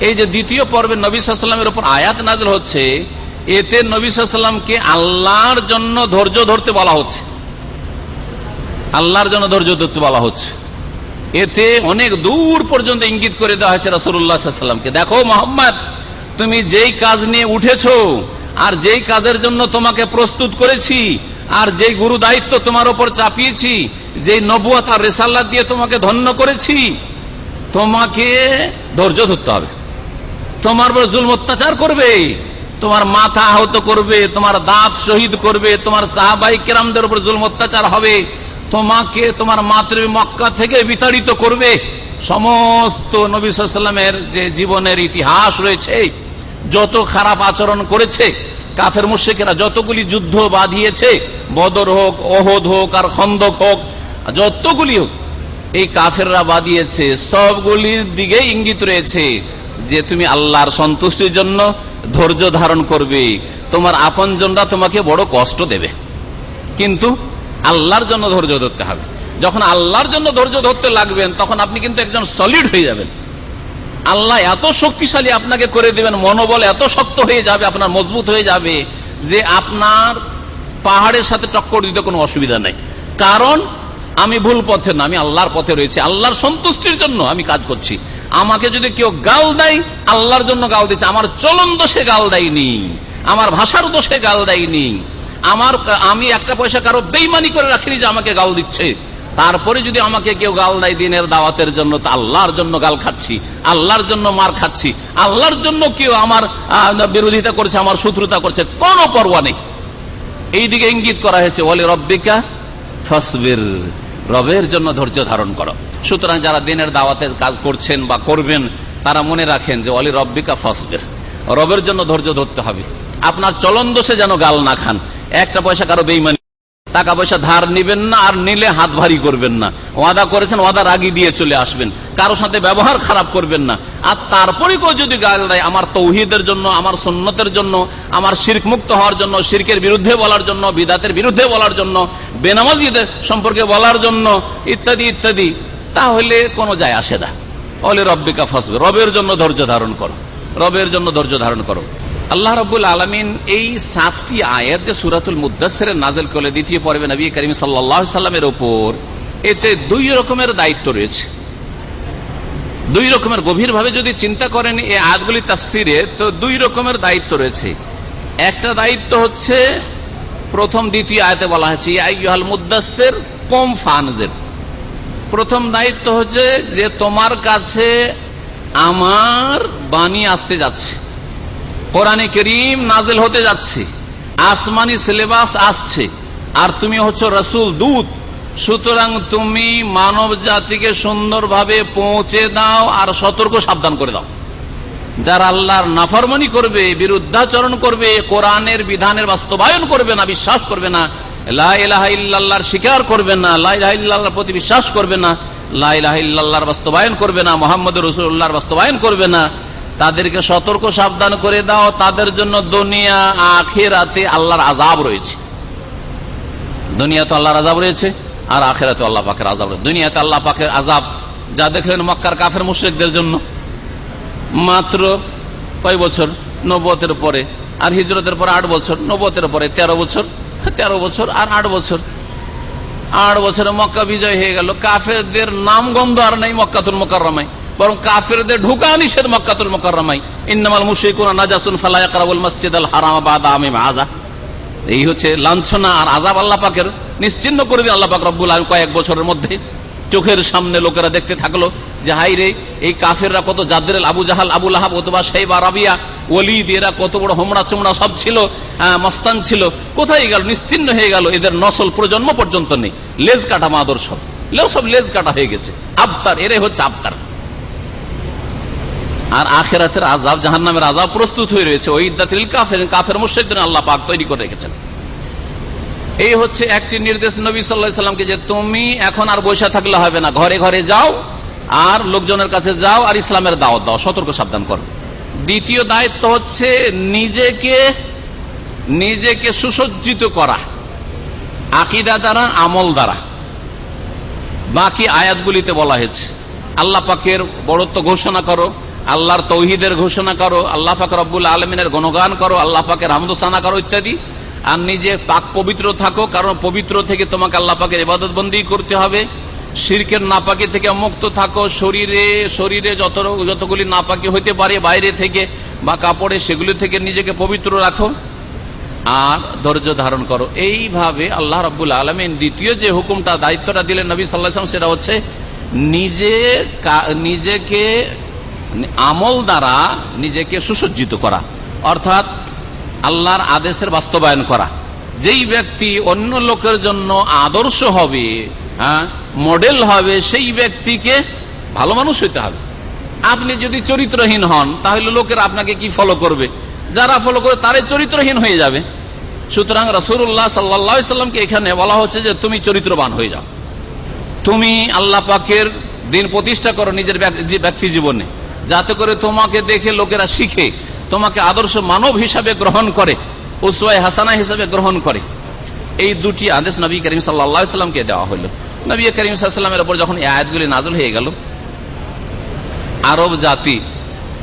এই যে দ্বিতীয় পর্বে নবী সাল্লামের উপর আয়াত নাজল হচ্ছে, এতে নবী সাল্লামকে আল্লাহর জন্য ধৈর্য ধরতে বলা হচ্ছে। আল্লাহর জন্য ধৈর্য ধরতে বলা হচ্ছে। এতে অনেক দূর পর্যন্ত ইঙ্গিত করে দেওয়া হয়েছে রসুল্লাহামকে দেখো মোহাম্মদ, তুমি যেই কাজ নিয়ে উঠেছ, আর যেই কাজের জন্য তোমাকে প্রস্তুত করেছি, আর যেই গুরু দায়িত্ব তোমার ওপর চাপিয়েছি, যেই নবুয়া তার রেসাল্লা দিয়ে তোমাকে ধন্য করেছি, তোমাকে ধৈর্য ধরতে হবে। তোমার উপর জুল অত্যাচার করবে, তোমার মাথা আহত করবে, তোমার দাঁত শহীদ করবে, তোমার সাহাবাই কেরামদের উপর জুল অত্যাচার হবে তোমাকে তোমার মাতৃ মক্কা থেকে বিতাড়িত করবে। সমস্ত নবী সাল্লামের যে জীবনের ইতিহাস রয়েছে, যত খারাপ আচরণ করেছে, কাফের মুশেকেরা যতগুলি যুদ্ধ বাঁধিয়েছে, বদর হোক অহদ হোক, আর খন্দক হোক, যতগুলি হোক, এই কাফেররা বাঁধিয়েছে। সবগুলির দিকে ইঙ্গিত রয়েছে যে তুমি আল্লাহর সন্তুষ্টির জন্য ধৈর্য ধারণ করবে। তোমার আপনজনরা তোমাকে বড় কষ্ট দেবে। কিন্তু আল্লাহর জন্য ধৈর্য ধরতে হবে। যখন আল্লাহর জন্য ধৈর্য ধরতে লাগবেন, তখন আপনি কিন্তু একজন সলিড হয়ে যাবেন। আল্লাহ এত শক্তিশালী আপনাকে করে দিবেন, মনোবল এত শক্ত হয়ে যাবে, আপনার মজবুত হয়ে যাবে, যে আপনার পাহাড়ের সাথে টক্কর দিতে কোনো অসুবিধা নাই। কারণ, আমি ভুল পথে না, আমি আল্লাহর পথে রয়েছি। আল্লাহর সন্তুষ্টির জন্য আমি কাজ করছি। আমাকে যদি কেউ গাল দেয়, আল্লাহর জন্য গাল দিচ্ছে। আমার চলন দোষে গাল দেয়নি। আমার ভাষার দোষে গাল দেয়নি। আমার আমি একটা পয়সা কারও বেইমানি করে রাখিনি যে আমাকে গাল দিচ্ছে। তারপরে যদি আমাকে কেউ গাল দেয় দিনের দাওয়াতের জন্য, তা আল্লাহর জন্য গাল খাচ্ছি, আল্লাহর জন্য মার খাচ্ছি, আল্লাহর জন্য কেউ আমার বিরোধিতা করছে, আমার শত্রুতা করছে, কোনো পরোয়া নেই। এইদিকে ইঙ্গিত করা হয়েছে বলে রব্বিকা ফসবির। রবের জন্য ধৈর্য ধারণ করো। সুতরাং যারা দিনের দাওয়াতে কাজ করছেন বা করবেন, তারা মনে রাখেন যে অলি রব্বিকা ফসবির। রবের জন্য ধৈর্য ধরতে হবে। আপনার চলন দোষে যেন গাল না খান। একটা পয়সা কারও বেইমানি টাকা পয়সা ধার নিবেন না আর নিলে হাত ভারী করবেন না। ওয়াদা করেছেন, ওয়াদা রাগি দিয়ে চলে আসবেন। কারও সাথে ব্যবহার খারাপ করবেন না। আর তারপরে কেউ যদি গাল দেয়, আমার তৌহিদের জন্য, আমার সন্ন্যতের জন্য, আমার শির্ক মুক্ত হওয়ার জন্য, শির্কের বিরুদ্ধে বলার জন্য, বিদাতের বিরুদ্ধে বলার জন্য, বেনামাজিদের সম্পর্কে বলার জন্য, ইত্যাদি ইত্যাদি, তাহলে কোনো যায় আসে না। বলে রব্বিকা ফসবে রবের জন্য ধৈর্য ধারণ করো। রবের জন্য ধৈর্য ধারণ করো। আল্লাহ রবুল আলমিন এই সাতটি আয়াত যে সুরাতুল মুদাসের নাজেল করলে দ্বিতীয় পর্বে নবী করিম সাল্লাহ সাল্লামের ওপর, এতে দুই রকমের দায়িত্ব রয়েছে। দুই রকমের গভীরভাবে যদি চিন্তা করেন এই আয়াতগুলি তাফসিরে, তো দুই রকমের দায়িত্ব রয়েছে। একটা দায়িত্ব হচ্ছে, প্রথম দ্বিতীয় আয়তে বলা হয়েছে আইহাল মুদাসের কম ফানজের। প্রথম দায়িত্ব হচ্ছে যে তোমার কাছে আমার বাণী আসতে যাচ্ছে। কোরআনে করিম নাজেল হতে যাচ্ছে। আসমানি সিলেবাস আসছে। আর তুমি হচ্ছে রসুল, দূত। সুতরাং তুমি মানব জাতিকে সুন্দরভাবে পৌঁছে দাও আর সতর্ক সাবধান করে দাও। যারা আল্লাহর নাফরমানি করবে, বিরুদ্ধাচরণ করবে, কোরআনের বিধানের বাস্তবায়ন করবে না, বিশ্বাস করবে না লাইলাহার স্বীকার করবে না লাইলাহার প্রতি বিশ্বাস করবে না লাইলাহার বাস্তবায়ন করবে না মোহাম্মদ রসুল্লাহর বাস্তবায়ন করবে না তাদেরকে সতর্ক, সাবধান করে দাও। তাদের জন্য দুনিয়া, আখেরাতে আল্লাহর আজাব রয়েছে। দুনিয়া তো আল্লাহর আজাব রয়েছে আর আখেরাতে আল্লাহ পাকের আজাব রয়েছে। দুনিয়াতে আল্লাহ পাকের আজাব যা দেখলেন মক্কার কাফের মুশ্রিকদের জন্য। মাত্র কয় বছর? নব্বতের পরে। আর হিজরতের পরে আট বছর নব্বতের পরে তেরো বছর তেরো বছর আর আট বছর। আট বছরে মক্কা বিজয় হয়ে গেল। কাফেরদের নাম গন্ধ আর নেই মক্কাতুল মোকাররমাই বরং কাফেরদের ঢুকা নিষেধ মক্কাতুল মোকাররমাই ইন্নামাল মুশরিকুনা নাজাসুন ফালা ইয়াকরাবুল মাসজিদাল হারাম আযা এই হচ্ছে লাঞ্ছনা আর আজাব আল্লাহ পাকের নিশ্চিন্ন করে দিন আল্লাহ পাক রব্বুল আলম কয়েক বছরের মধ্যে চোখের সামনে লোকেরা দেখতে থাকল যে হাই রে, এই কাফেররা কত জাদের আবু জাহাল আবুল আহাব অথবা সাহেব আরাবিয়া ওলিদ এরা কত বড় হোমড়া চোমড়া সব ছিল মস্তান ছিল। কোথায় গেল? নিশ্চিন্ন হয়ে গেল। এদের নসল প্রজন্ম পর্যন্ত নেই। লেজ কাটা মাদর সব। সব লেজ কাটা হয়ে গেছে। আবতার, এরাই হচ্ছে আবতার। আর আখেরাতের আজাব জাহান নামের আজাব প্রস্তুত হয়ে রয়েছে। ওই ইদ্দাতিল কাফের কাফের মুশ্রিকদের আল্লাহ পাক তৈরি করে রেখেছেন। এই হচ্ছে একটি নির্দেশ নবী সাল্লাহ সাল্লামকে যে তুমি এখন আর বসে থাকলে হবে না। ঘরে ঘরে যাও আর লোকজনের কাছে যাও আর ইসলামের দাওয়াত দাও। সতর্ক, সাবধান করো। দ্বিতীয় দায়িত্ব হচ্ছে নিজেকে নিজেকে সুসজ্জিত করা। আকিদা দ্বারা, আমল দ্বারা। বাকি আয়াতগুলিতে বলা হয়েছে। আল্লাহ পাকের বড়ত্ব ঘোষণা করো। আল্লাহর তৌহিদের ঘোষণা করো, আল্লাহ পাক রব্বুল আলমিনের গণগান করো, আল্লাহ পাকের হামদোসানা করো ইত্যাদি। আর নিজে পাক পবিত্র থাকো, কারণ পবিত্র থেকে তোমাকে আল্লাহ পাকের ইবাদত বন্দি করতে হবে। শিরকের নাপাকি থেকে মুক্ত থাকো, শরীরে শরীরে যত যতগুলি নাপাকি হইতে পারে বাইরে থেকে বা কাপড়ে, সেগুলি থেকে নিজেকে পবিত্র রাখো। আর ধৈর্য ধারণ করো। এইভাবে আল্লাহ রব্বুল আলমিন দ্বিতীয় যে হুকুমটা, দায়িত্বটা দিলেন নবী সাল্লাহাম সেটা হচ্ছে নিজে নিজেকে আমল দ্বারা নিজেকে সুসজ্জিত করা, অর্থাৎ আল্লাহর আদেশের বাস্তবায়ন করা। যেই ব্যক্তি অন্য লোকের জন্য আদর্শ হবে হ্যাঁ মডেল হবে, সেই ব্যক্তিকে ভালো মানুষ হইতে হবে। আপনি যদি চরিত্রহীন হন, তাহলে লোকের আপনাকে কি ফলো করবে? যারা ফলো করে, তারাই চরিত্রহীন হয়ে যাবে। সুতরাং রসুল্লাহ সাল্লাহামকে এখানে বলা হচ্ছে যে, তুমি চরিত্রবান হয়ে যাও। তুমি আল্লাহ পাকের দিন প্রতিষ্ঠা করো নিজের ব্যক্তি জীবনে। যাতে করে তোমাকে দেখে লোকেরা শিখে, তোমাকে আদর্শ মানব হিসাবে গ্রহণ করে উসওয়াই হাসানা হিসাবে গ্রহণ করে। এই দুটি আদেশ নবী করিম সাল্লা সাল্লামকে দেওয়া হলো। নবী করিম সাল্লামের ওপর যখন আয়াতগুলি নাজল হয়ে গেল, আরব জাতি,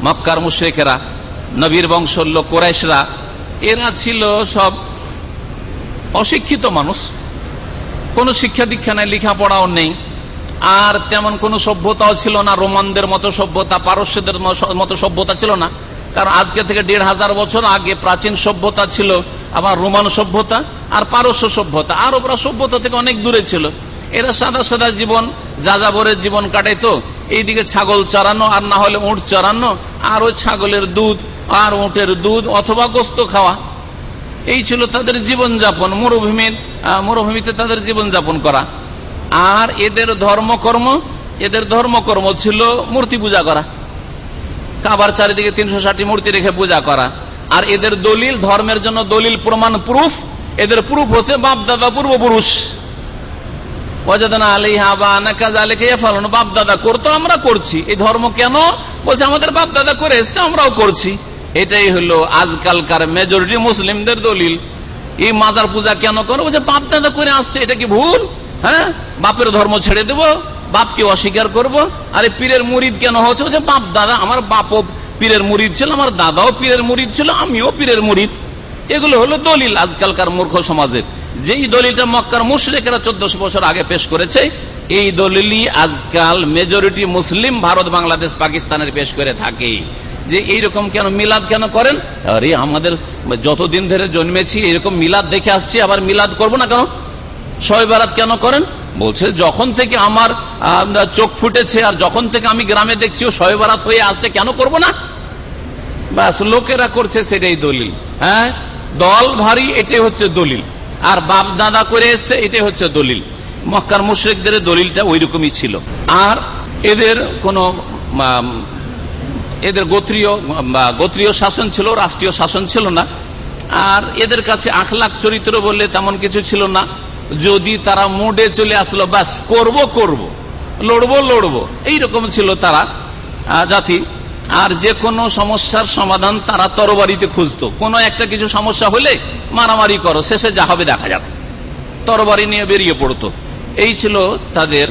মক্কার মুশেকেরা নবীর বংশ লোক কোরাইশরা, এরা ছিল সব অশিক্ষিত মানুষ। কোনো শিক্ষা দীক্ষা নেই, লেখাপড়াও নেই। আর তেমন কোনো সভ্যতাও ছিল না, রোমানদের মতো সভ্যতা, পারস্যদের মতো সভ্যতা ছিল না। কারণ আজকে থেকে দেড় হাজার বছর আগে প্রাচীন সভ্যতা ছিল, আবার রোমান সভ্যতা আর পারস্য সভ্যতা। আর ওরা সভ্যতা থেকে অনেক দূরে ছিল। এরা সাদা সাদা জীবন, যাযাবরের জীবন কাটাইতো। এইদিকে ছাগল চড়ানো আর না হলে উঁট চড়ানো আর ওই ছাগলের দুধ আর উঁটের দুধ অথবা গোস্ত খাওয়া। এই ছিল তাদের জীবনযাপন, মরুভূমির মরুভূমিতে তাদের জীবনযাপন করা। আর এদের ধর্মকর্ম এদের ধর্মকর্ম ছিল মূর্তি পূজা করা। কাবার চারিদিকে তিনশো ষাটটি মূর্তি রেখে পূজা করা। আর এদের দলিল, ধর্মের জন্য দলিল প্রমাণ প্রুফ এদের প্রুফ হচ্ছে বাপ দাদা পূর্বপুরুষ। অজাদানা আলিহা বা নাকাজ আলিকে ফলন বাপ দাদা করতো, আমরা করছি। এই ধর্ম কেন? বলছে, আমাদের বাপ দাদা করে এসছে, আমরাও করছি। এটাই হলো আজকালকার মেজরিটি মুসলিমদের দলিল। এই মাজার পূজা কেন করো? বলছে বাপ দাদা করে আসছে, এটা কি ভুল? হ্যাঁ? বাপের ধর্ম ছেড়ে দেব, বাপকে অস্বীকার করব। আরে পীরের মুরিদ কেন হচ্ছে? বলছে বাপ, দাদা, আমার বাপও পীরের মুরিদ ছিল, আমার দাদাও পীরের মুরিদ ছিল, আমিও পীরের মুরিদ। এগুলো হলো দলিল আজকালকার মূর্খ সমাজের। যেই দলিলটা মক্কার মুশরেকেরা চোদ্দশো বছর আগে পেশ করেছে, এই দলিলই আজকাল মেজরিটি মুসলিম ভারত, বাংলাদেশ, পাকিস্তানের পেশ করে থাকে। যে এইরকম কেন মিলাদ কেন করেন? আরে আমাদের যতদিন ধরে জন্মেছি, এরকম মিলাদ দেখে আসছি, আবার মিলাদ করব না কেন? শবে কেন করেন? বলছে, যখন থেকে আমার চোখ ফুটেছে আর যখন থেকে আমি গ্রামে দেখছি ও শবে বারাত হয়ে আসছে, কেন করব না? ব্যাস, লোকেরা করছে সেটাই দলিল। হ্যাঁ? দল ভারী, এটাই হচ্ছে দলিল। আর বাপ দাদা করে এসছে, এটাই হচ্ছে দলিল। মক্কার মুশ্রিকদের দলিলটা ওই রকমই ছিল। আর এদের কোনো এদের গোত্রীয় গোত্রীয় শাসন ছিল, রাষ্ট্রীয় শাসন ছিল না। আর এদের কাছে আখলাখ চরিত্র বললে তেমন কিছু ছিল না। যদি তারা মোডে চলে আসলো, ব্যাস, করব করব, লড়বো লড়বো। এইরকম ছিল তারা জাতি। আর যে কোনো সমস্যার সমাধান তারা তরবারিতে খুঁজতো। কোনো একটা কিছু সমস্যা হলে মারামারি করো, শেষে যা হবে দেখা যাবে। তরবারি নিয়ে বেরিয়ে পড়তো। এই ছিল তাদের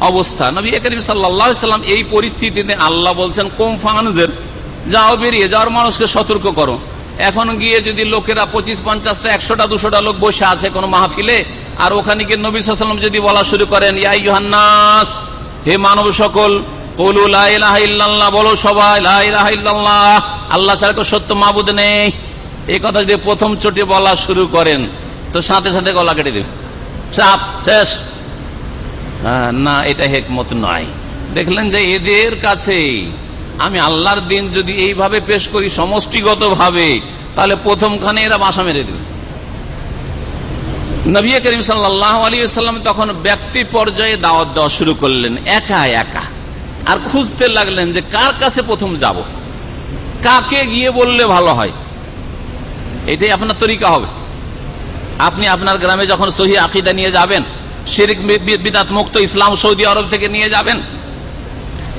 অবস্থা। নবী করিম সাল্লাম এই পরিস্থিতিতে আল্লাহ বলছেন, কোম ফানজের, যাও বেরিয়ে, যাওয়ার মানুষকে সতর্ক করো। এখন গিয়ে যদি লোকেরা পঁচিশ, পঞ্চাশটা, একশোটা, দুশোটা লোক বসে আছে কোনো মাহফিলে, আর ওখানে গিয়ে নবী সাল্লাম যদি বলা শুরু করেন, ইয়া ইউহান্নাস হে মানব সকল বলো সবাই আল্লাহ সত্য মাবুদ নেই। যদি প্রথম বলা শুরু করেন, তো সাথে সাথে গলা কেটে দেবে। চাপ না, এটা নয়। দেখলেন যে এদের কাছে আমি আল্লাহর দিন যদি এইভাবে পেশ করি সমষ্টিগত ভাবে তাহলে প্রথমখানে এরা বাসা মেরে দেবে। নবী করিম সাল্লাহ আলী সাল্লাম তখন ব্যক্তি পর্যায়ে দাওয়াত দেওয়া শুরু করলেন, একা একা। আর খুঁজতে লাগলেন যে কার কাছে প্রথম যাব? কাকে গিয়ে বললে ভালো হয়? এটাই আপনার তরিকা হবে। আপনি আপনার গ্রামে যখন সহি আকিদা নিয়ে যাবেন, শিরিক বিদাত মুক্ত ইসলাম সৌদি আরব থেকে নিয়ে যাবেন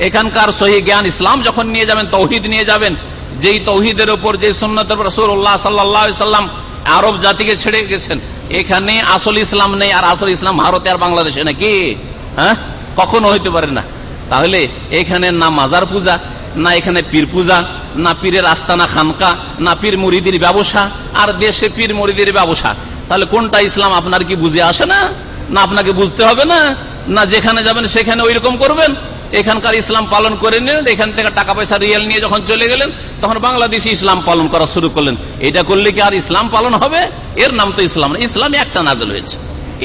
এখানকার সহি জ্ঞান ইসলাম যখন নিয়ে যাবেন, তৌহিদ নিয়ে যাবেন, যেই তৌহিদের উপর যে সুন্নতের রসুল্লাহ সাল্লাহ সাল্লাম আরব জাতিকে ছেড়ে গেছেন, এখানে আসল ইসলাম নেই আর আসল ইসলাম ভারতে আর বাংলাদেশে নাকি? হ্যাঁ? কখনো হইতে পারে না। তাহলে এখানে না মাজার পূজা, না এখানে পীর পূজা, না পীরের আস্তানা খানকা, না পীর মুরিদির ব্যবসা, আর দেশে পীর মুরিদির ব্যবসা। তাহলে কোনটা ইসলাম আপনার কি বুঝে আসে না? না আপনাকে বুঝতে হবে না? না যেখানে যাবেন সেখানে ওই রকম করবেন? এখানকার ইসলাম পালন করে নিলেন, এখান থেকে টাকা পয়সা রিয়েল নিয়ে যখন চলে গেলেন, তখন বাংলাদেশি ইসলাম পালন করা শুরু করলেন। এটা করলে কি আর ইসলাম পালন হবে? এর নাম তো ইসলাম ইসলামে একটা নাজল হয়েছে।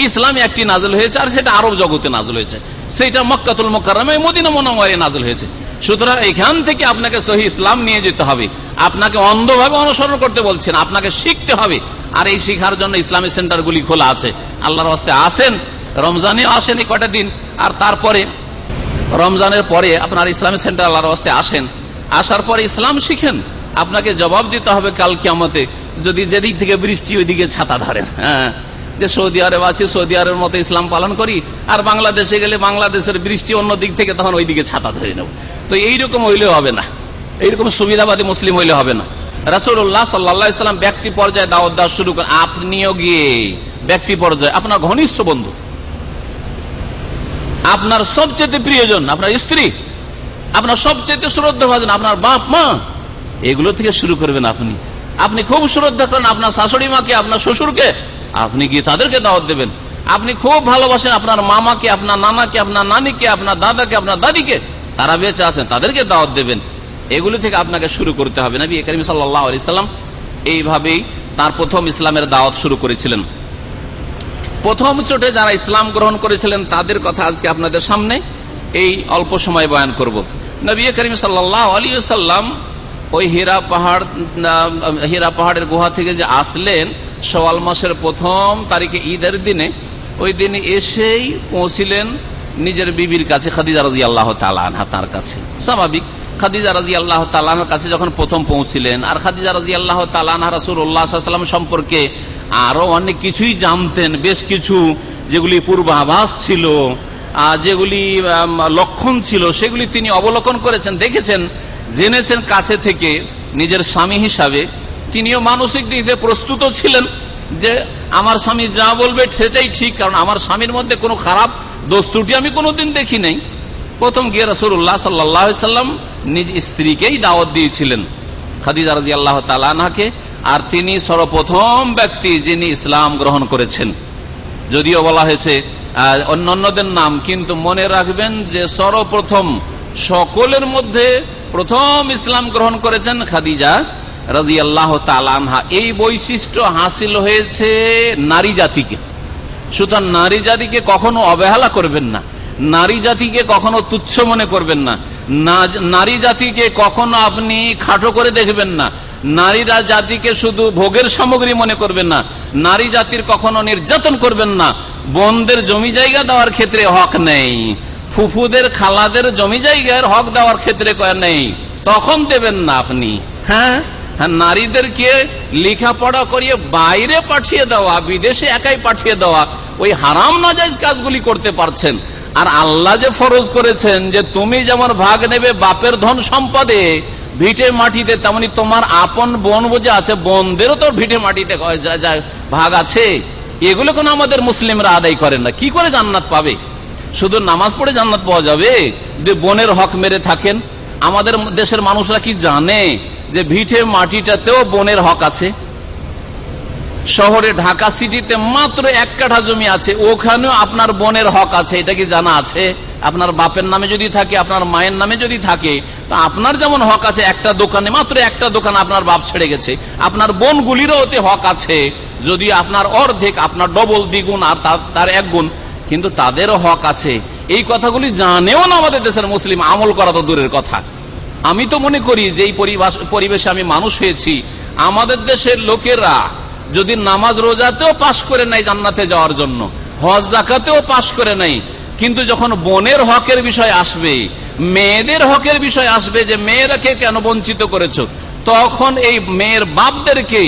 ইসলামে একটি নাজল হয়েছে আর সেটা আরব জগতে নাজল হয়েছে। সেটা মক্কাতুল মোকারমে মদিনা মনোয়ারে নাজল হয়েছে। সুতরাং এখান থেকে আপনাকে সহি ইসলাম নিয়ে যেতে হবে। আপনাকে অন্ধভাবে অনুসরণ করতে বলছেন, আপনাকে শিখতে হবে। আর এই শিখার জন্য ইসলামী সেন্টারগুলি খোলা আছে। আল্লাহর হস্তে আসেন রমজানে আসেন এই কটা দিন। আর তারপরে রমজানের পরে আপনার ইসলামী সেন্টার আল্লাহর হস্তে আসেন। আসার পরে ইসলাম শিখেন। আপনাকে জবাব দিতে হবে কাল কিয়ামতে। যদি যেদিক থেকে বৃষ্টি ওইদিকে ছাতা ধরেন। হ্যাঁ। যে সৌদি আরব আছি, সৌদি আরবের মতো ইসলাম পালন করি, আর বাংলাদেশে গেলে বাংলাদেশের বৃষ্টি অন্য দিক থেকে তখন ওইদিকে ছাতা ধরে নেব। তো এইরকম হইলে হবে না। এইরকম সুবিধাবাদী মুসলিম হইলে হবে না। রাসুল্লাহ সাল্লা সাল্লাম ব্যক্তি পর্যায়ে দাওয়াত দেওয়া শুরু করেন। আপনিও গিয়ে ব্যক্তি পর্যায়ে। আপনার ঘনিষ্ঠ বন্ধু। আপনার সবচেয়ে প্রিয়জন, আপনার স্ত্রী, আপনার সবচেয়ে শ্রদ্ধা ভাজন আপনার বাপ মা, এগুলো থেকে শুরু করবেন আপনি। আপনি খুব শ্রদ্ধা করেন আপনার শাশুড়ি মাকে, আপনার শ্বশুরকে, আপনি গিয়ে তাদেরকে দাওয়াত দেবেন। আপনি খুব ভালোবাসেন আপনার মামাকে, আপনার নানাকে, আপনার নানিকে, আপনার দাদাকে, আপনার দাদিকে, তারা বেঁচে আছেন, তাদেরকে দাওয়াত দেবেন। এগুলো থেকে আপনাকে শুরু করতে হবে। নবী করিম সাল্লাম এইভাবেই তার প্রথম ইসলামের দাওয়াত শুরু করেছিলেন। প্রথম চোটে যারা ইসলাম গ্রহণ করেছিলেন, তাদের কথা আজকে আপনাদের সামনে এই অল্প সময় বয়ান করব। নবী করিম সাল্লাম ওই হীরা পাহাড় হীরা পাহাড়ের গুহা থেকে যে আসলেন সওয়াল মাসের প্রথম তারিখে ঈদের দিনে, ওই দিন এসেই পৌঁছিলেন নিজের বিবির কাছে, খাদিজা রাজি আল্লাহ তালানহা তার কাছে। স্বাভাবিক, খাদিজা রাজি আল্লাহ তালানহার কাছে যখন প্রথম পৌঁছিলেন, আর খাদিজা রাজি আল্লাহ তালানহা রাসুল উল্লাহাম সম্পর্কে আরও অনেক কিছুই জানতেন, বেশ কিছু যেগুলি পূর্বাভাস ছিল যেগুলি লক্ষণ ছিল, সেগুলি তিনি অবলোকন করেছেন, দেখেছেন, জেনেছেন কাছে থেকে নিজের স্বামী হিসাবে। তিনিও মানসিক দিক দিয়ে প্রস্তুত ছিলেন যে আমার স্বামী যা বলবে সেটাই ঠিক, কারণ আমার স্বামীর মধ্যে কোনো খারাপ দোষ ত্রুটি আমি কোনোদিন দেখি নাই। প্রথম গিয়ে রসুল্লাহ সাল্লাহ সাল্লাম নিজ স্ত্রীকেই দাওয়াত দিয়েছিলেন। খাদিজা রাজি আল্লাহ তালাকে আর তিনি সর্বপ্রথম ব্যক্তি যিনি ইসলাম গ্রহণ করেছেন। যদিও বলা হয়েছে অন্যান্যদের নাম, কিন্তু মনে রাখবেন যে সর্বপ্রথম সকলের মধ্যে প্রথম ইসলাম গ্রহণ করেছেন খাদিজা রাজি আল্লাহ তালানহা এই বৈশিষ্ট্য হাসিল হয়েছে নারী জাতিকে। সুতরাং নারী জাতিকে কখনো অবহেলা করবেন না। নারী জাতিকে কখনো তুচ্ছ মনে করবেন না- নারী জাতিকে কখনো আপনি খাটো করে দেখবেন না। নারীরা জাতিকে শুধু ভোগের সামগ্রী মনে করবেন না, নারী জাতির কখনো নির্যাতন করবেন না। বোনদের জমি জায়গা দেওয়ার ক্ষেত্রে হক নেই। ফুফুদের, খালাদের জমি জায়গার হক দেওয়ার ক্ষেত্রে নেই। তখন দেবেন না আপনি। হ্যাঁ? হ্যাঁ নারীদেরকে লেখাপড়া করিয়ে বাইরে পাঠিয়ে দেওয়া, বিদেশে একাই পাঠিয়ে দেওয়া, ওই হারাম নাজাইজ কাজগুলি করতে পারছেন। আর আল্লাহ যে ফরজ করেছেন যে, তুমি যেমন ভাগ নেবে, বাপের ধন সম্পদে ভিটে মাটিতে, তেমনি তোমার আপন বোন বোঝে আছে, বোনদেরও তো ভিটে মাটিতে ভাগ আছে। এগুলো কোনো আমাদের মুসলিমরা আদায় করেন না। কি করে জান্নাত পাবে? শুধু নামাজ পড়ে জান্নাত পাওয়া যাবে? যে বনের হক মেরে থাকেন, আমাদের দেশের মানুষরা কি জানে যে ভিটে মাটিটাতেও বনের হক আছে? শহরে, ঢাকা সিটিতে মাত্র এক কাঠা জমি আছে, ওখানেও আপনার বনের হক আছে, এটা কি জানা আছে? আপনার বাপের নামে যদি থাকে, আপনার মায়ের নামে যদি থাকে তো আপনার যেমন হক আছে, একটা দোকানে, মাত্র একটা দোকান আপনার বাপ ছেড়ে গেছে। আপনার বোনগুলিরও ওতে হক আছে। যদি আপনার অর্ধেক, আপনার ডবল দ্বিগুণ আর তার এক গুণ কিন্তু তাদেরও হক আছে। এই কথাগুলি জানেও না আমাদের দেশের মুসলিম, আমল করা তো দূরের কথা। আমি তো মনে করি যে এই পরিবেশে আমি মানুষ হয়েছি। আমাদের দেশের লোকেরা যদি নামাজ রোজাতেও পাশ করে নাই জান্নাতে যাওয়ার জন্য, হজ জাকাতেও পাশ করে নাই কিন্তু যখন বনের হকের বিষয় আসবে মেয়েদের হকের বিষয় আসবে যে মেয়েরাকে কেন বঞ্চিত করেছ? তখন এই মেয়ের বাপদেরকে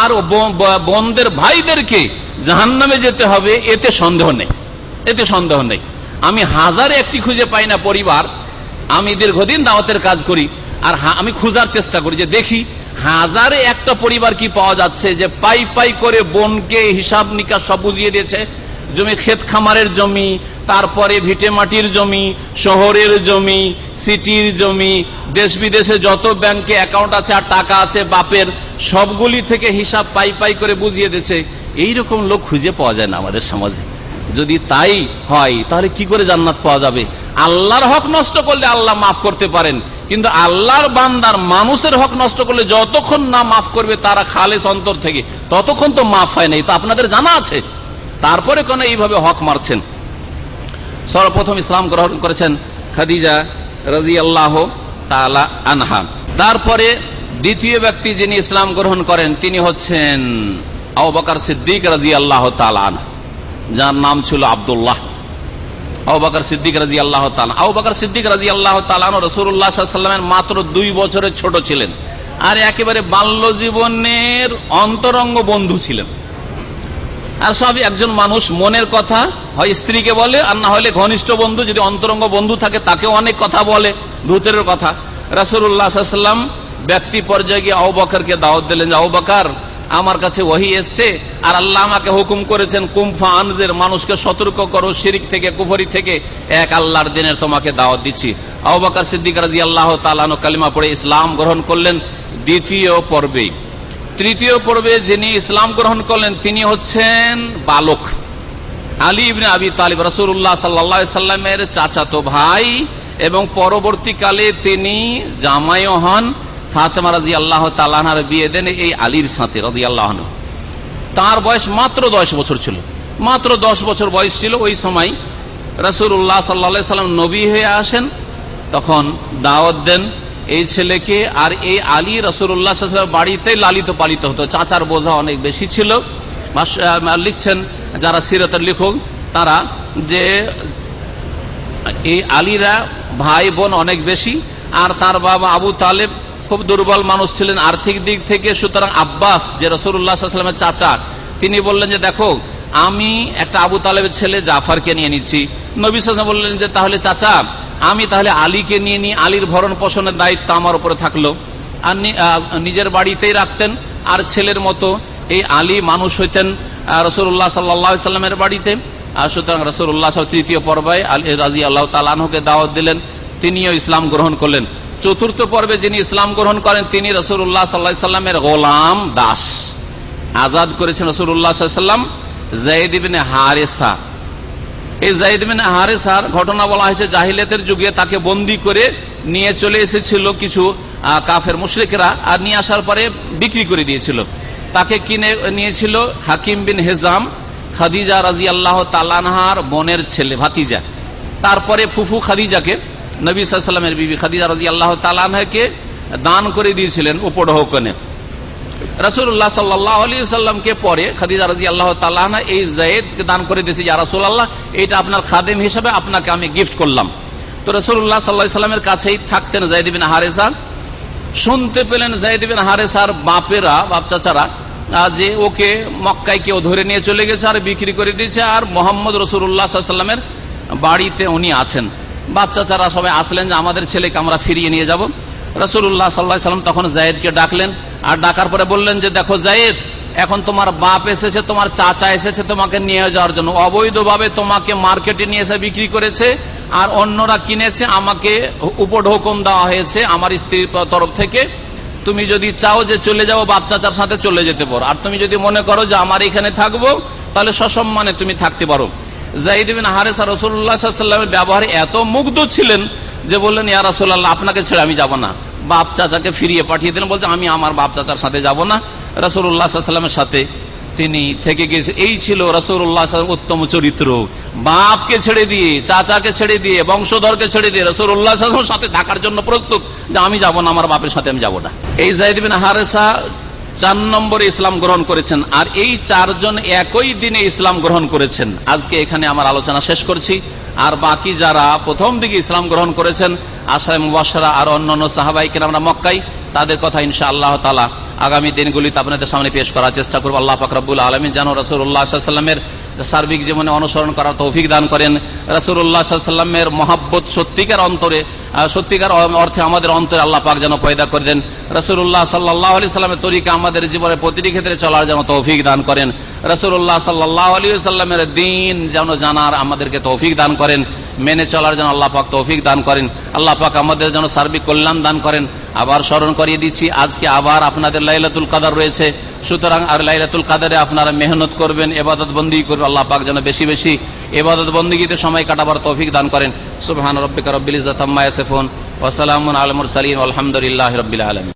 আর বোনদের ভাইদেরকে জাহান্নামে যেতে হবে, এতে সন্দেহ নেই। এতে সন্দেহ নেই। আমি হাজারে একটি খুঁজে পাই না পরিবার। আমি দীর্ঘদিন দাওয়াতের কাজ করি আর আমি খোঁজার চেষ্টা করি যে দেখি হাজারে একটা পরিবার কি পাওয়া যাচ্ছে যে পাই পাই করে বোনকে হিসাব নিকাশ সব বুঝিয়ে দিয়েছে। জমি, ক্ষেত খামারের জমি, তারপরে ভিটে মাটির জমি, শহরের জমি, সিটির জমি, দেশ বিদেশে যত ব্যাংকে অ্যাকাউন্ট আছে আর টাকা আছে, বাপের সবগুলি থেকে হিসাব পাই পাই করে বুঝিয়ে দিচ্ছে এইরকম লোক খুঁজে পাওয়া যায় না আমাদের সমাজে। যদি তাই হয়, তাহলে কি করে জান্নাত পাওয়া যাবে? আল্লাহর হক নষ্ট করলে আল্লাহ মাফ করতে পারেন, কিন্তু আল্লাহর বান্দার মানুষের হক নষ্ট করলে যতক্ষণ না মাফ করবে, তারা খালেস অন্তর থেকে, ততক্ষণ তো মাফ হয় নাই। তো আপনাদের জানা আছে? তারপরে কেন এইভাবে হক মারছেন। সর্বপ্রথম ইসলাম গ্রহণ করেছেন খাদিজা রাজি আল্লাহ তালা আনহা। তারপরে দ্বিতীয় ব্যক্তি যিনি ইসলাম গ্রহণ করেন, তিনি হচ্ছেন আবাকার সিদ্দিক রাজি আল্লাহ তালা আনহা। যার নাম ছিল আবদুল্লাহ। আবাকার সিদ্দিক রাজি আল্লাহ আবাকার সিদ্দিক রাজি আল্লাহ তালান রসুল্লাহামের মাত্র দুই বছরের ছোট ছিলেন। আর একেবারে বাল্য জীবনের অন্তরঙ্গ বন্ধু ছিলেন। আর সব একজন মানুষ মনের কথা, হয় স্ত্রীকে বলে, আর না হলে ঘনিষ্ঠ বন্ধু, যদি অন্তরঙ্গ বন্ধু থাকে, তাকেও অনেক কথা বলে, ভূতের কথা। রাসুল্লাহাম ব্যক্তি পর্যায়ে গিয়ে আউবাকারকে দাওয়াত দিলেন যে আউবাকার আমার কাছে ওহি এসছে, আর আল্লাহ আমাকে হুকুম করেছেন, কুমফা আনজের মানুষকে সতর্ক করো, শিরিক থেকে, কুফরি থেকে, এক আল্লাহর দিনের তোমাকে দাওয়াত দিচ্ছি। আউবাকার সিদ্দিক রাজি আল্লাহ তালানো কালিমা পড়ে ইসলাম গ্রহণ করলেন দ্বিতীয় পর্বে তৃতীয় পর্বে যিনি ইসলাম গ্রহণ করলেন, তিনি হচ্ছেন বালক। আলী ইবনে আবি তালিব রসুল্লাহ সাল্লা সাল্লামের চাচাতো ভাই এবং পরবর্তীকালে তিনি জামাইও হন। ফাতেমা রাজি আল্লাহ তালাহার বিয়ে দেন এই আলীর সাথে রাজি আল্লাহ তার বয়স মাত্র দশ বছর ছিল। মাত্র দশ বছর বয়স ছিল ওই সময়। রসুল্লাহ সাল্লা সাল্লাম নবী হয়ে আসেন, তখন দাওয়াত দেন। এই ছেলেকে আর এই আলী রসুল্লাহ বাড়িতে লালিত পালিত হতো। চাচার বোঝা অনেক বেশি ছিল। লিখছেন যারা সিরতের লেখক, তারা যে এই আলীরা ভাই বোন অনেক বেশি, আর তার বাবা আবু তালেব খুব দুর্বল মানুষ ছিলেন আর্থিক দিক থেকে। সুতরাং আব্বাস, যে রসুল্লাহামের চাচা, তিনি বললেন যে, দেখো, আমি একটা আবু তালেবের ছেলে জাফারকে নিয়ে নিচ্ছি। নবী বললেন যে, তাহলে চাচা আমি তাহলে আলীকে নিয়ে নিই। আলীর ভরণ পোষণের দায়িত্ব আমার উপরে থাকল। আর নিজের বাড়িতেই রাখতেন। আর ছেলের মতো এই আলী মানুষ হইতেন রসুল্লাহ সাল্লা সাল্লামের বাড়িতে। আর সুতরাং রসুল্লাহ তৃতীয় পর্বে আলী রাজি আল্লাহ তালানহকে দাওয়াত দিলেন। তিনিও ইসলাম গ্রহণ করলেন। চতুর্থ পর্বে যিনি ইসলাম গ্রহণ করেন, তিনি রসুল্লাহ সাল্লাহ সাল্লামের গোলাম দাস। আজাদ করেছেন রসুল্লাহ সাল্লাম। জাইদিবিনে হারেসা। এই জাইদিবিন হারেসার ঘটনা বলা হয়েছে, জাহিলিয়াতের যুগে তাকে বন্দি করে নিয়ে চলে এসেছিল কিছু কাফের মুশ্রিকরা আর নিয়ে আসার পরে বিক্রি করে দিয়েছিল। তাকে কিনে নিয়েছিল হাকিম বিন হেজাম, খাদিজা রাজি আল্লাহ তালানহার বোনের ছেলে ভাতিজা। তারপরে ফুফু খাদিজাকে, নবী সাল্লামের বিবি খাদিজা রাজি আল্লাহ তালানহাকে দান করে দিয়েছিলেন উপডহকনে রসুল্লাহ সাল্লাহ আলী সাল্লামকে পরে খাদিজা রাজি আল্লাহ তালাহা এই জায়েদকে দান করে দিয়েছে ইয়া রসুল্লাহ এইটা আপনার খাদেম হিসাবে আপনাকে আমি গিফট করলাম। তো রসুল্লাহ সাল্লাহ সাল্লামের কাছেই থাকতেন জায়দিবিন হারেসা। শুনতে পেলেন জায়দিবিন হারেসার বাপেরা, বাপ চাচারা যে ওকে মক্কায় কেউ ধরে নিয়ে চলে গেছে আর বিক্রি করে দিয়েছে আর মোহাম্মদ রসুল্লাহ সাল্লামের বাড়িতে উনি আছেন। বাপ চাচারা সবাই আসলেন যে, আমাদের ছেলেকে আমরা ফিরিয়ে নিয়ে যাব। রসুল্লাহ সাল্লাহ সাল্লাম তখন জায়েদকে ডাকলেন। আর ডাকার পরে বললেন যে, দেখো জায়েদ, এখন তোমার বাপ এসেছে, তোমার চাচা এসেছে তোমাকে নিয়ে যাওয়ার জন্য। অবৈধভাবে তোমাকে মার্কেটে নিয়ে এসে বিক্রি করেছে আর অন্যরা কিনেছে, আমাকে উপঢৌকন দেওয়া হয়েছে আমার স্ত্রীর তরফ থেকে। তুমি যদি চাও যে চলে যাব বাপ চাচার সাথে চলে যেতে পারো। আর তুমি যদি মনে করো যে, আমার এখানে থাকব, তাহলে সসম্মানে তুমি থাকতে পারো। জাহিদিন হারেসা রসুল্লাহামের ব্যবহারে এত মুগ্ধ ছিলেন যে বললেন, ইয়া রাসুল্লাহ আপনাকে ছেড়ে আমি যাব না। বাপ চাচাকে ফিরিয়ে পাঠিয়ে দিলেন, বলছে, আমি আমার বাপ চাচার সাথে যাব না। রসুল্লাহামের সাথে তিনি থেকে গিয়েছে। এই ছিল রসুল্লাহ উত্তম চরিত্র। বাপকে ছেড়ে দিয়ে, চাচাকে ছেড়ে দিয়ে, বংশধরকে ছেড়ে দিয়ে রসুল্লাহ সাথে থাকার জন্য প্রস্তুত যে, আমি যাব না, আমার বাপের সাথে আমি যাব না। এই জাহিদিন হারেসা চার নম্বরে ইসলাম গ্রহণ করেছেন। আর এই চারজন একই দিনে ইসলাম গ্রহণ করেছেন। আজকে এখানে আমার আলোচনা শেষ করছি। আর বাকি যারা প্রথম দিকে ইসলাম গ্রহণ করেছেন, আশায় মুবাসরা আর অন্যান্য সাহাবাইকে আমরা মক্কাই তাদের কথা ইনশা আল্লাহ তালা আগামী দিনগুলিতে আপনাদের সামনে পেশ করার চেষ্টা করব। আল্লাহ ফাকরাবুল আলমী যেন রসুল্লাহ সাল্লামের সার্বিক জীবনে অনুসরণ করার তৌফিক দান করেন। রসুল্লাহ সাল্লামের মহাব্বত সত্যিকার অন্তরে সত্যিকার অর্থে আমাদের অন্তরে আল্লাহ পাক যেন পয়দা করে দেন। রসুল্লাহ সাল্লাহ আলি সাল্লামের তরিকা আমাদের জীবনের প্রতিটি ক্ষেত্রে চলার যেন তৌফিক দান করেন। রসুল্লাহ সাল্লাহ আলী সাল্লামের দিন যেন জানার আমাদেরকে তৌফিক দান করেন। মেনে চলার জন্য আল্লাহ পাক তৌফিক দান করেন। আল্লাহ পাক আমাদের যেন সার্বিক কল্যাণ দান করেন। আবার স্মরণ করিয়ে দিচ্ছি, আজকে আবার আপনাদের লাইলাতুল কাদার রয়েছে। সুতরাং আর লাইলাতুল কাদারে আপনারা মেহনত করবেন, এবাদত বন্দী করবেন। আল্লাহ পাক যেন বেশি বেশি এবাদত বন্দীগীতে সময় কাটাবার তৌফিক দান করেন। সুবহান রব্বিকা রব্বিল ইজ্জাত আম্মা ইয়াসিফুন, ওয়া সালামুন আলাল মুরসালিন আলহামদুলিল্লাহি রাব্বিল আলামিন।